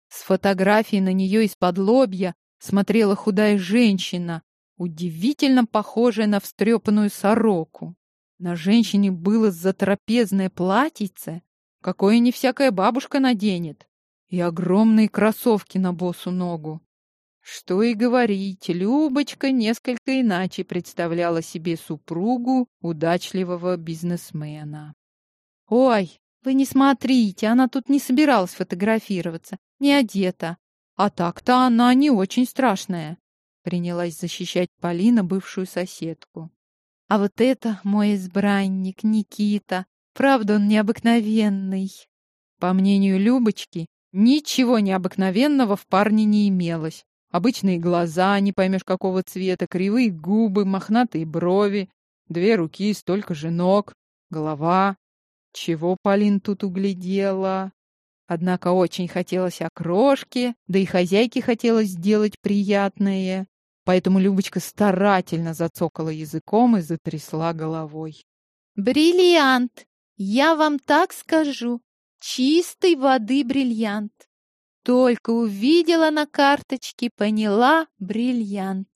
С фотографии на нее из-под лобья смотрела худая женщина, удивительно похожая на встрепанную сороку. На женщине было затрапезное платьице, какое не всякая бабушка наденет, и огромные кроссовки на босу ногу. Что и говорить, Любочка несколько иначе представляла себе супругу удачливого бизнесмена. «Ой, вы не смотрите, она тут не собиралась фотографироваться, не одета. А так-то она не очень страшная», — принялась защищать Полина бывшую соседку. А вот это мой избранник, Никита. Правда, он необыкновенный. По мнению Любочки, ничего необыкновенного в парне не имелось. Обычные глаза, не поймешь какого цвета, кривые губы, мохнатые брови, две руки, столько же ног, голова. Чего Полин тут углядела? Однако очень хотелось окрошки, да и хозяйке хотелось сделать приятное. Поэтому Любочка старательно зацокала языком и затрясла головой. «Бриллиант! Я вам так скажу! Чистой воды бриллиант! Только увидела на карточке, поняла бриллиант!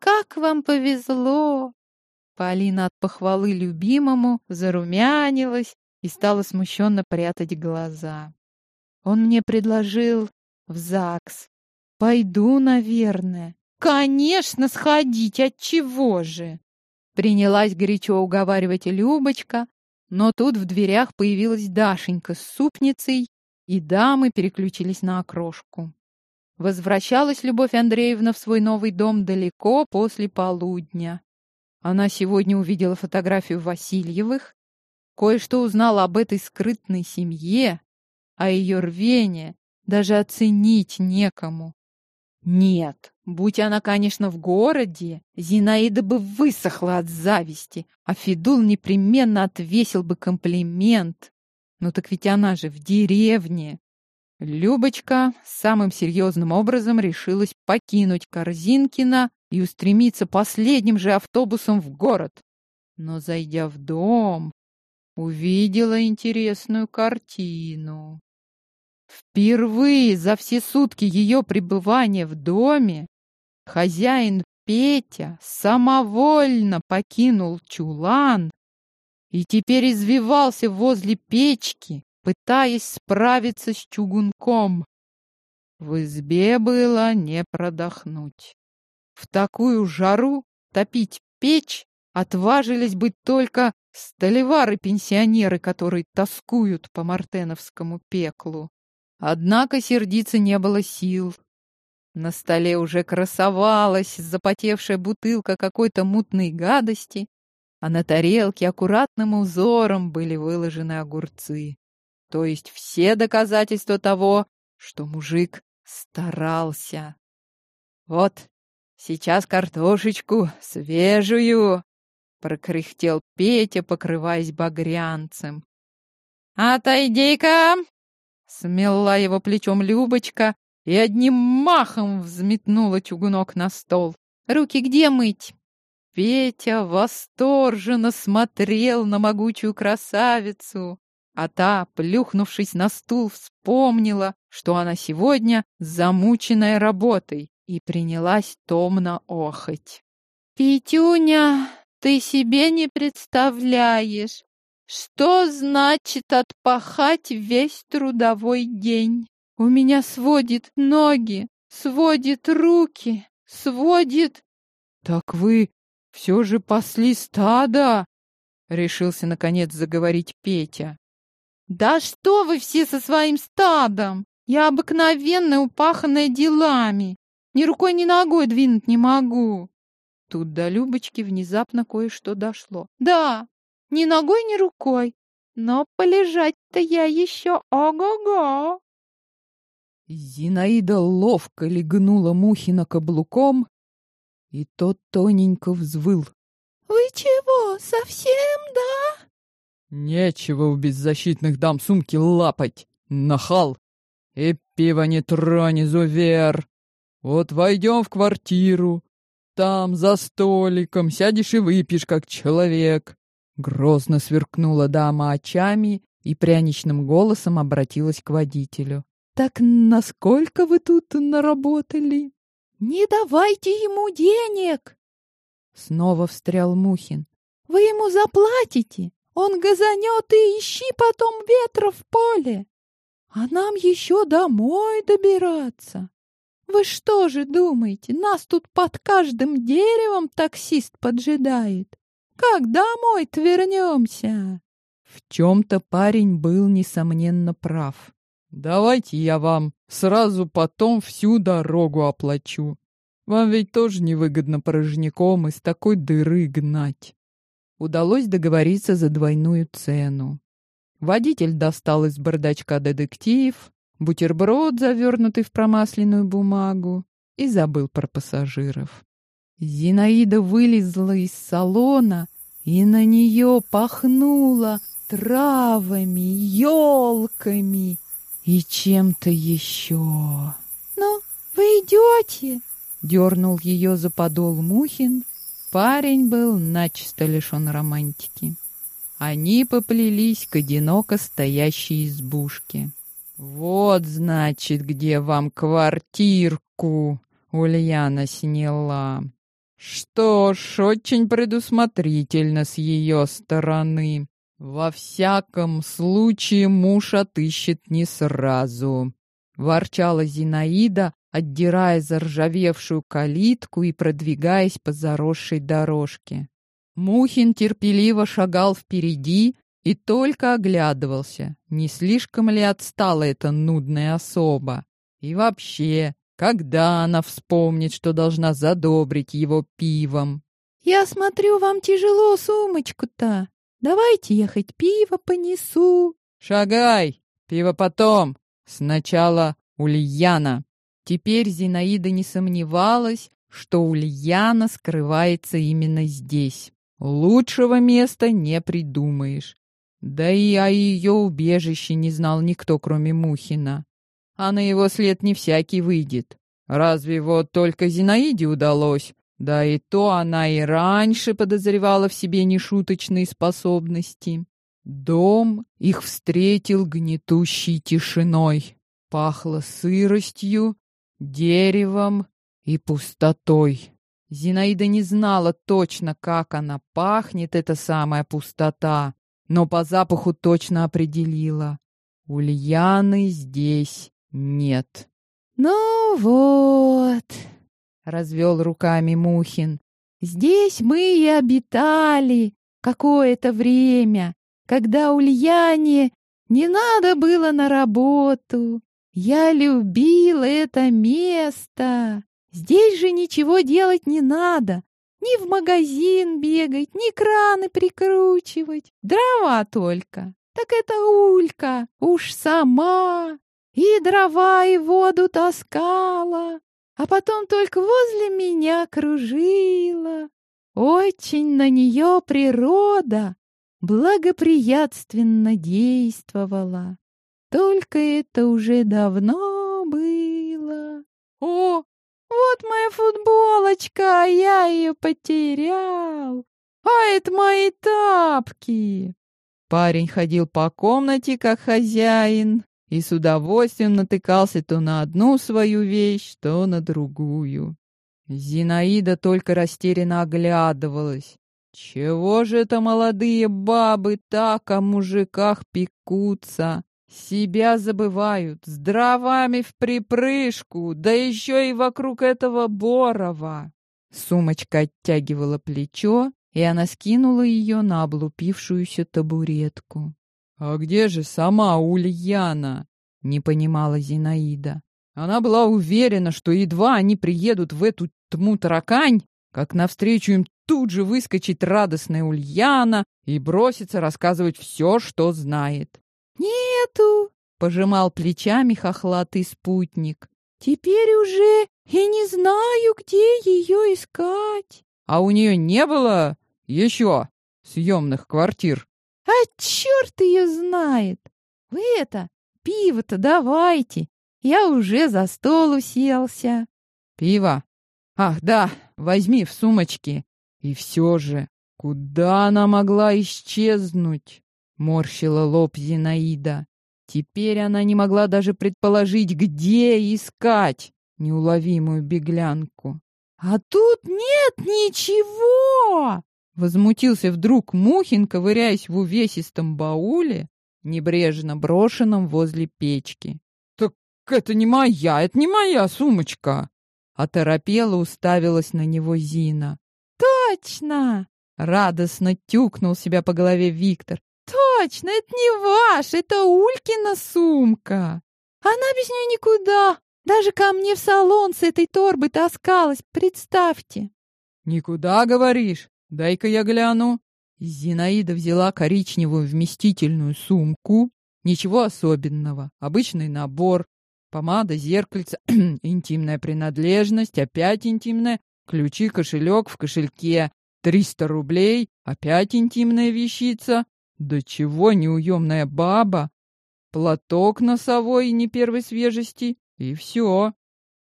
Как вам повезло!» Полина от похвалы любимому зарумянилась и стала смущенно прятать глаза. Он мне предложил в ЗАГС. Пойду, наверное. «Конечно, сходить, от чего же?» Принялась горячо уговаривать Любочка, Но тут в дверях появилась Дашенька с супницей, и дамы переключились на окрошку. Возвращалась Любовь Андреевна в свой новый дом далеко после полудня. Она сегодня увидела фотографию Васильевых, кое-что узнала об этой скрытной семье, а ее рвение даже оценить некому. Нет, будь она, конечно, в городе, Зинаида бы высохла от зависти, а Федул непременно отвесил бы комплимент. Ну так ведь она же в деревне. Любочка самым серьезным образом решилась покинуть Корзинкина и устремиться последним же автобусом в город. Но, зайдя в дом, увидела интересную картину. Впервые за все сутки ее пребывания в доме хозяин Петя самовольно покинул чулан и теперь извивался возле печки, пытаясь справиться с чугунком. В избе было не продохнуть. В такую жару топить печь отважились быть только столевары-пенсионеры, которые тоскуют по мартеновскому пеклу. Однако сердиться не было сил. На столе уже красовалась запотевшая бутылка какой-то мутной гадости, а на тарелке аккуратным узором были выложены огурцы. То есть все доказательства того, что мужик старался. Вот, сейчас картошечку свежую, прокряхтел Петя, покрываясь багрянцем. «Отойди-ка!» Смела его плечом Любочка и одним махом взметнула чугунок на стол. «Руки где мыть?» Петя восторженно смотрел на могучую красавицу, а та, плюхнувшись на стул, вспомнила, что она сегодня замученная работой, и принялась томно охоть. «Петюня, ты себе не представляешь, что значит отпахать весь трудовой день? У меня сводит ноги, сводит руки, сводит... Так вы все же пасли стада? Решился, наконец, заговорить Петя. Да что вы все со своим стадом? Я обыкновенная, упаханная делами. Ни рукой, ни ногой двинуть не могу. Тут до Любочки внезапно кое-что дошло. Да, ни ногой, ни рукой. Но полежать-то я еще ого-го. Зинаида ловко легнула Мухина каблуком, и тот тоненько взвыл. «Вы чего, совсем, да?» «Нечего у беззащитных дам сумки лапать, нахал! И пиво не тронь, изувер! Вот войдем в квартиру, там, за столиком, сядешь и выпьешь, как человек. Грозно сверкнула дама очами и пряничным голосом обратилась к водителю. «Так насколько вы тут наработали?» «Не давайте ему денег!» Снова встрял Мухин. «Вы ему заплатите, он газанет и ищи потом ветра в поле. А нам еще домой добираться. Вы что же думаете, нас тут под каждым деревом таксист поджидает? Как домой-то вернемся?» В чем-то парень был, несомненно, прав. «Давайте я вам сразу потом всю дорогу оплачу. Вам ведь тоже невыгодно порожняком из такой дыры гнать». Удалось договориться за двойную цену. Водитель достал из бардачка детектив, бутерброд, завернутый в промасленную бумагу, и забыл про пассажиров. Зинаида вылезла из салона, и на нее пахнуло травами, елками и чем-то еще. «Ну, вы идете?» — дернул ее за подол Мухин. Парень был начисто лишен романтики. Они поплелись к одиноко стоящей избушке. «Вот, значит, где вам квартирку Ульяна сняла!» Что ж, очень предусмотрительно с ее стороны. Во всяком случае муж отыщет не сразу. Ворчала Зинаида, отдирая заржавевшую калитку и продвигаясь по заросшей дорожке. Мухин терпеливо шагал впереди и только оглядывался, не слишком ли отстала эта нудная особа. И вообще, когда она вспомнит, что должна задобрить его пивом? «Я смотрю, вам тяжело сумочку-то. Давайте я хоть пиво понесу». «Шагай! Пиво потом. Сначала Ульяна». Теперь Зинаида не сомневалась, что Ульяна скрывается именно здесь. Лучшего места не придумаешь. Да и о ее убежище не знал никто, кроме Мухина. А на его след не всякий выйдет. Разве вот только Зинаиде удалось? Да и то она и раньше подозревала в себе нешуточные способности. Дом их встретил гнетущей тишиной. Пахло сыростью, деревом и пустотой. Зинаида не знала точно, как она пахнет, эта самая пустота, но по запаху точно определила. Ульяны здесь нет. «Ну вот», — развел руками Мухин, — «здесь мы и обитали какое-то время, когда Ульяне не надо было на работу. Я любил это место. Здесь же ничего делать не надо. Ни в магазин бегать, ни краны прикручивать. Дрова только. Так это Улька уж сама. И дрова, и воду таскала. А потом только возле меня кружила. Очень на нее природа благоприятственно действовала. Только это уже давно было. О, вот моя футболочка, а я ее потерял. А это мои тапки. Парень ходил по комнате, как хозяин, и с удовольствием натыкался то на одну свою вещь, то на другую. Зинаида только растерянно оглядывалась. Чего же это молодые бабы так о мужиках пекутся? Себя забывают, с дровами в припрыжку, да еще и вокруг этого Борова. Сумочка оттягивала плечо, и она скинула ее на облупившуюся табуретку. «А где же сама Ульяна?» — не понимала Зинаида. Она была уверена, что едва они приедут в эту тьму таракань, как навстречу им тут же выскочит радостная Ульяна и бросится рассказывать все, что знает. «Нету!» — пожимал плечами хохлатый спутник. «Теперь уже и не знаю, где ее искать». «А у нее не было еще съемных квартир?» «А черт ее знает! Вы это, пиво-то давайте, я уже за стол уселся». «Пиво? Ах, да, возьми в сумочке. И все же, куда она могла исчезнуть?» Морщила лоб Зинаида. Теперь она не могла даже предположить, где искать неуловимую беглянку. «А тут нет ничего!» Возмутился вдруг Мухин, ковыряясь в увесистом бауле, небрежно брошенном возле печки. «Так это не моя, это не моя сумочка!» Оторопела уставилась на него Зина. «Точно!» — радостно тюкнул себя по голове Виктор. «Точно, это не ваш, это Улькина сумка. Она без нее никуда. Даже ко мне в салон с этой торбой таскалась, представьте». «Никуда, говоришь? Дай-ка я гляну». Зинаида взяла коричневую вместительную сумку. Ничего особенного. Обычный набор. Помада, зеркальце, интимная принадлежность, опять интимная, ключи, кошелек в кошельке. Триста рублей, опять интимная вещица. Да чего неуемная баба? Платок носовой не первой свежести, и все.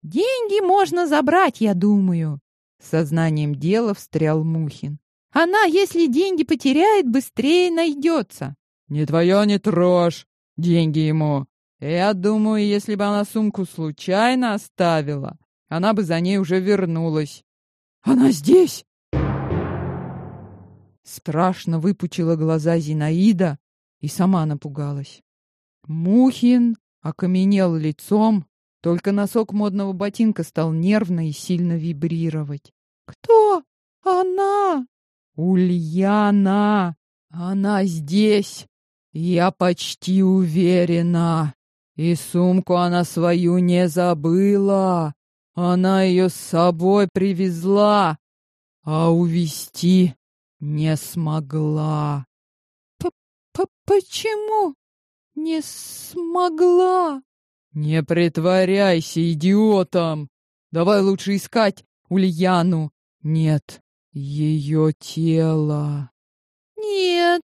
Деньги можно забрать, я думаю. Сознанием дела встрял Мухин. Она, если деньги потеряет, быстрее найдется. Не твое, не трожь. Деньги ему. Я думаю, если бы она сумку случайно оставила, она бы за ней уже вернулась. Она здесь! Страшно выпучила глаза Зинаида и сама напугалась. Мухин окаменел лицом, только носок модного ботинка стал нервно и сильно вибрировать. «Кто? Она?» «Ульяна! Она здесь! Я почти уверена. И сумку она свою не забыла. Она ее с собой привезла, а увести не смогла. П -п Почему не смогла? Не притворяйся идиотом. Давай лучше искать Ульяну. Нет, ее тело. Нет,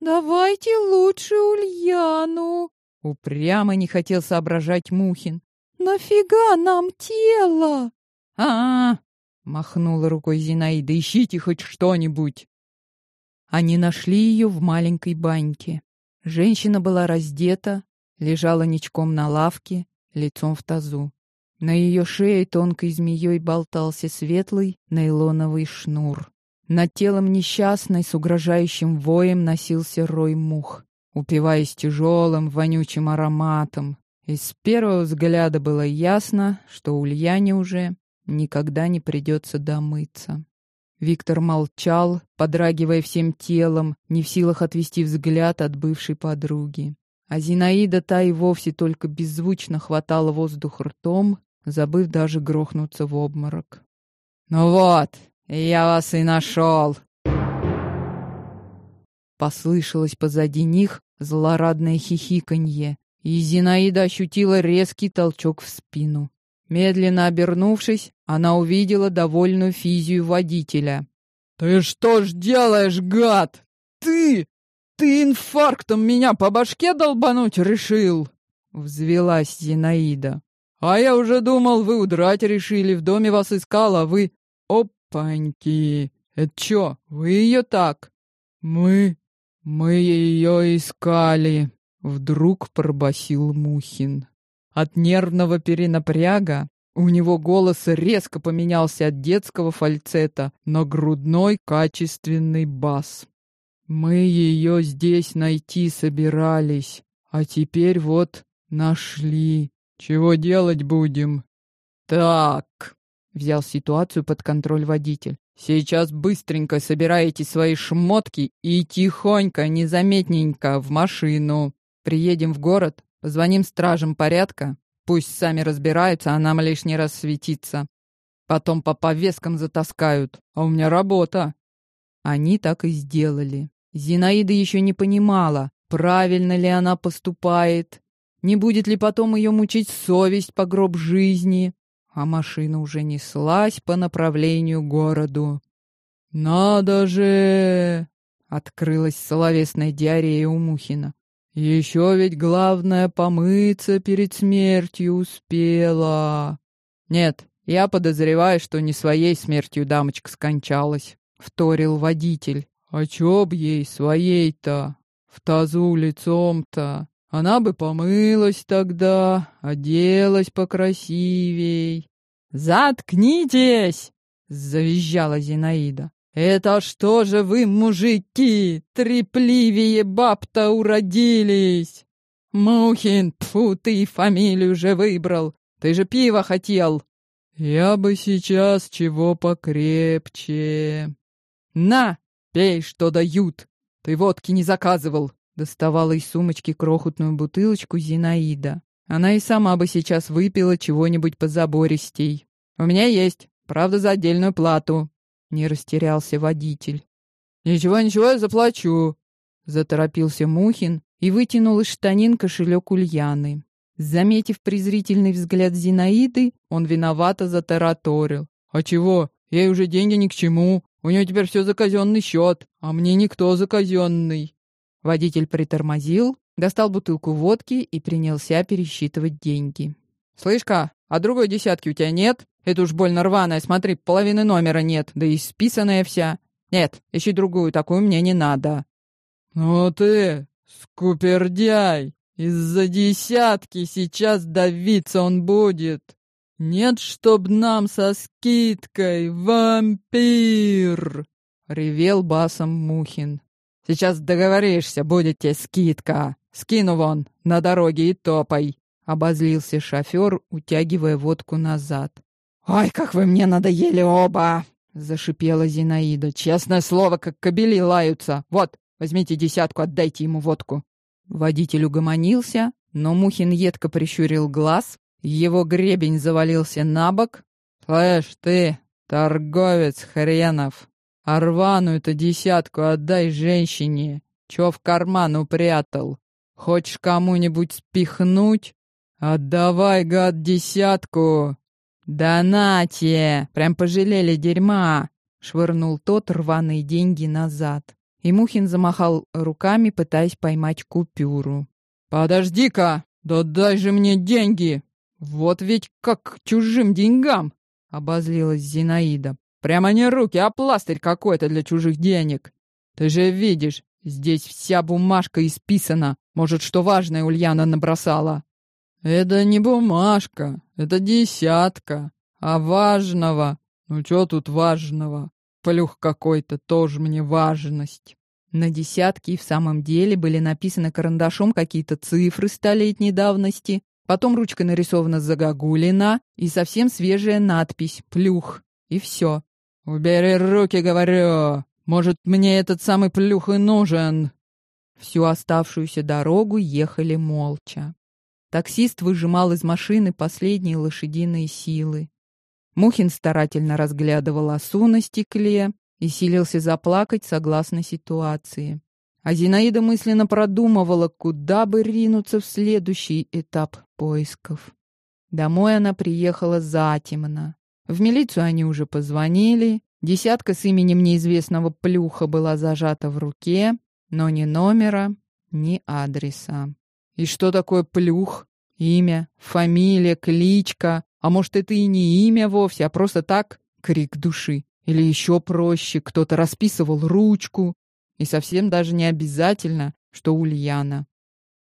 давайте лучше Ульяну. Упрямо не хотел соображать Мухин. Нафига нам тело? А, -а, -а махнула рукой Зинаида. Ищите хоть что-нибудь. Они нашли ее в маленькой баньке. Женщина была раздета, лежала ничком на лавке, лицом в тазу. На ее шее тонкой змеей болтался светлый нейлоновый шнур. Над телом несчастной с угрожающим воем носился рой мух, упиваясь тяжелым вонючим ароматом. И с первого взгляда было ясно, что Ульяне уже никогда не придется домыться. Виктор молчал, подрагивая всем телом, не в силах отвести взгляд от бывшей подруги. А Зинаида та и вовсе только беззвучно хватала воздух ртом, забыв даже грохнуться в обморок. «Ну вот, я вас и нашел!» Послышалось позади них злорадное хихиканье, и Зинаида ощутила резкий толчок в спину. Медленно обернувшись, она увидела довольную физию водителя. «Ты что ж делаешь, гад? Ты! Ты инфарктом меня по башке долбануть решил?» Взвелась Зинаида. А я уже думал, вы удрать решили, в доме вас искал, а вы... Опаньки! Это чё, вы ее так? Мы... мы ее искали. Вдруг пробасил Мухин. От нервного перенапряга у него голос резко поменялся от детского фальцета на грудной качественный бас. Мы ее здесь найти собирались, а теперь вот нашли. «Чего делать будем?» «Так», — взял ситуацию под контроль водитель. «Сейчас быстренько собираете свои шмотки и тихонько, незаметненько в машину. Приедем в город, позвоним стражам порядка, пусть сами разбираются, а нам лишний раз светиться. Потом по повесткам затаскают, а у меня работа». Они так и сделали. Зинаида еще не понимала, правильно ли она поступает, не будет ли потом ее мучить совесть по гроб жизни? А машина уже неслась по направлению к городу. «Надо же!» — открылась словесная диарея у Мухина. «Еще ведь главное помыться перед смертью успела». «Нет, я подозреваю, что не своей смертью дамочка скончалась», — вторил водитель. «А чё б ей своей-то? В тазу лицом-то. Она бы помылась тогда, оделась покрасивей. «Заткнитесь!» — завизжала Зинаида. «Это что же вы, мужики, трепливее баб-то уродились? Мухин, тьфу, ты фамилию же выбрал, ты же пиво хотел!» «Я бы сейчас чего покрепче!» «На, пей, что дают! Ты водки не заказывал, Доставала из сумочки крохотную бутылочку Зинаида. Она и сама бы сейчас выпила чего-нибудь позабористей. «У меня есть, правда, за отдельную плату», — не растерялся водитель. «Ничего, ничего, я заплачу», — заторопился Мухин и вытянул из штанин кошелек Ульяны. Заметив презрительный взгляд Зинаиды, он виновато затараторил. «А чего? Ей уже деньги ни к чему. У нее теперь все за казенный счет, а мне никто за казенный». Водитель притормозил, достал бутылку водки и принялся пересчитывать деньги. «Слышь-ка, а другой десятки у тебя нет? Это уж больно рваная, смотри, половины номера нет, да и списанная вся. Нет, ищи другую, такую мне не надо». «Ну ты, скупердяй, из-за десятки сейчас давиться он будет. Нет, чтоб нам со скидкой, вампир!» — ревел басом Мухин. Сейчас договоришься, будет тебе скидка. Скину вон, на дороге и топай. Обозлился шофер, утягивая водку назад. «Ой, как вы мне надоели оба!» Зашипела Зинаида. «Честное слово, как кобели лаются. Вот, возьмите десятку, отдайте ему водку». Водитель угомонился, но Мухин едко прищурил глаз, его гребень завалился на бок. «Слышь, ты, торговец хренов, Арвану-то десятку отдай женщине, чё в карман упрятал? Хочешь кому-нибудь спихнуть? Отдавай, гад, десятку!» «Да на те! Прям пожалели дерьма!» — швырнул тот рваные деньги назад. И Мухин замахал руками, пытаясь поймать купюру. «Подожди-ка! Да дай же мне деньги! Вот ведь как к чужим деньгам!» — обозлилась Зинаида. «Прямо не руки, а пластырь какой-то для чужих денег! Ты же видишь, здесь вся бумажка исписана. Может, что важное Ульяна набросала?» «Это не бумажка, это десятка. А важного? Ну что тут важного? Плюх какой-то, тоже мне важность». На десятке и в самом деле были написаны карандашом какие-то цифры столетней давности, потом ручкой нарисована загогулина и совсем свежая надпись «Плюх». И все. «Убери руки, говорю! Может, мне этот самый плюх и нужен?» Всю оставшуюся дорогу ехали молча. Таксист выжимал из машины последние лошадиные силы. Мухин старательно разглядывал осу на стекле и силился заплакать согласно ситуации. А Зинаида мысленно продумывала, куда бы ринуться в следующий этап поисков. Домой она приехала затемно. В милицию они уже позвонили. Десятка с именем неизвестного плюха была зажата в руке, но ни номера, ни адреса. И что такое плюх? Имя, фамилия, кличка. А может, это и не имя вовсе, а просто так крик души. Или еще проще, кто-то расписывал ручку. И совсем даже не обязательно, что Ульяна.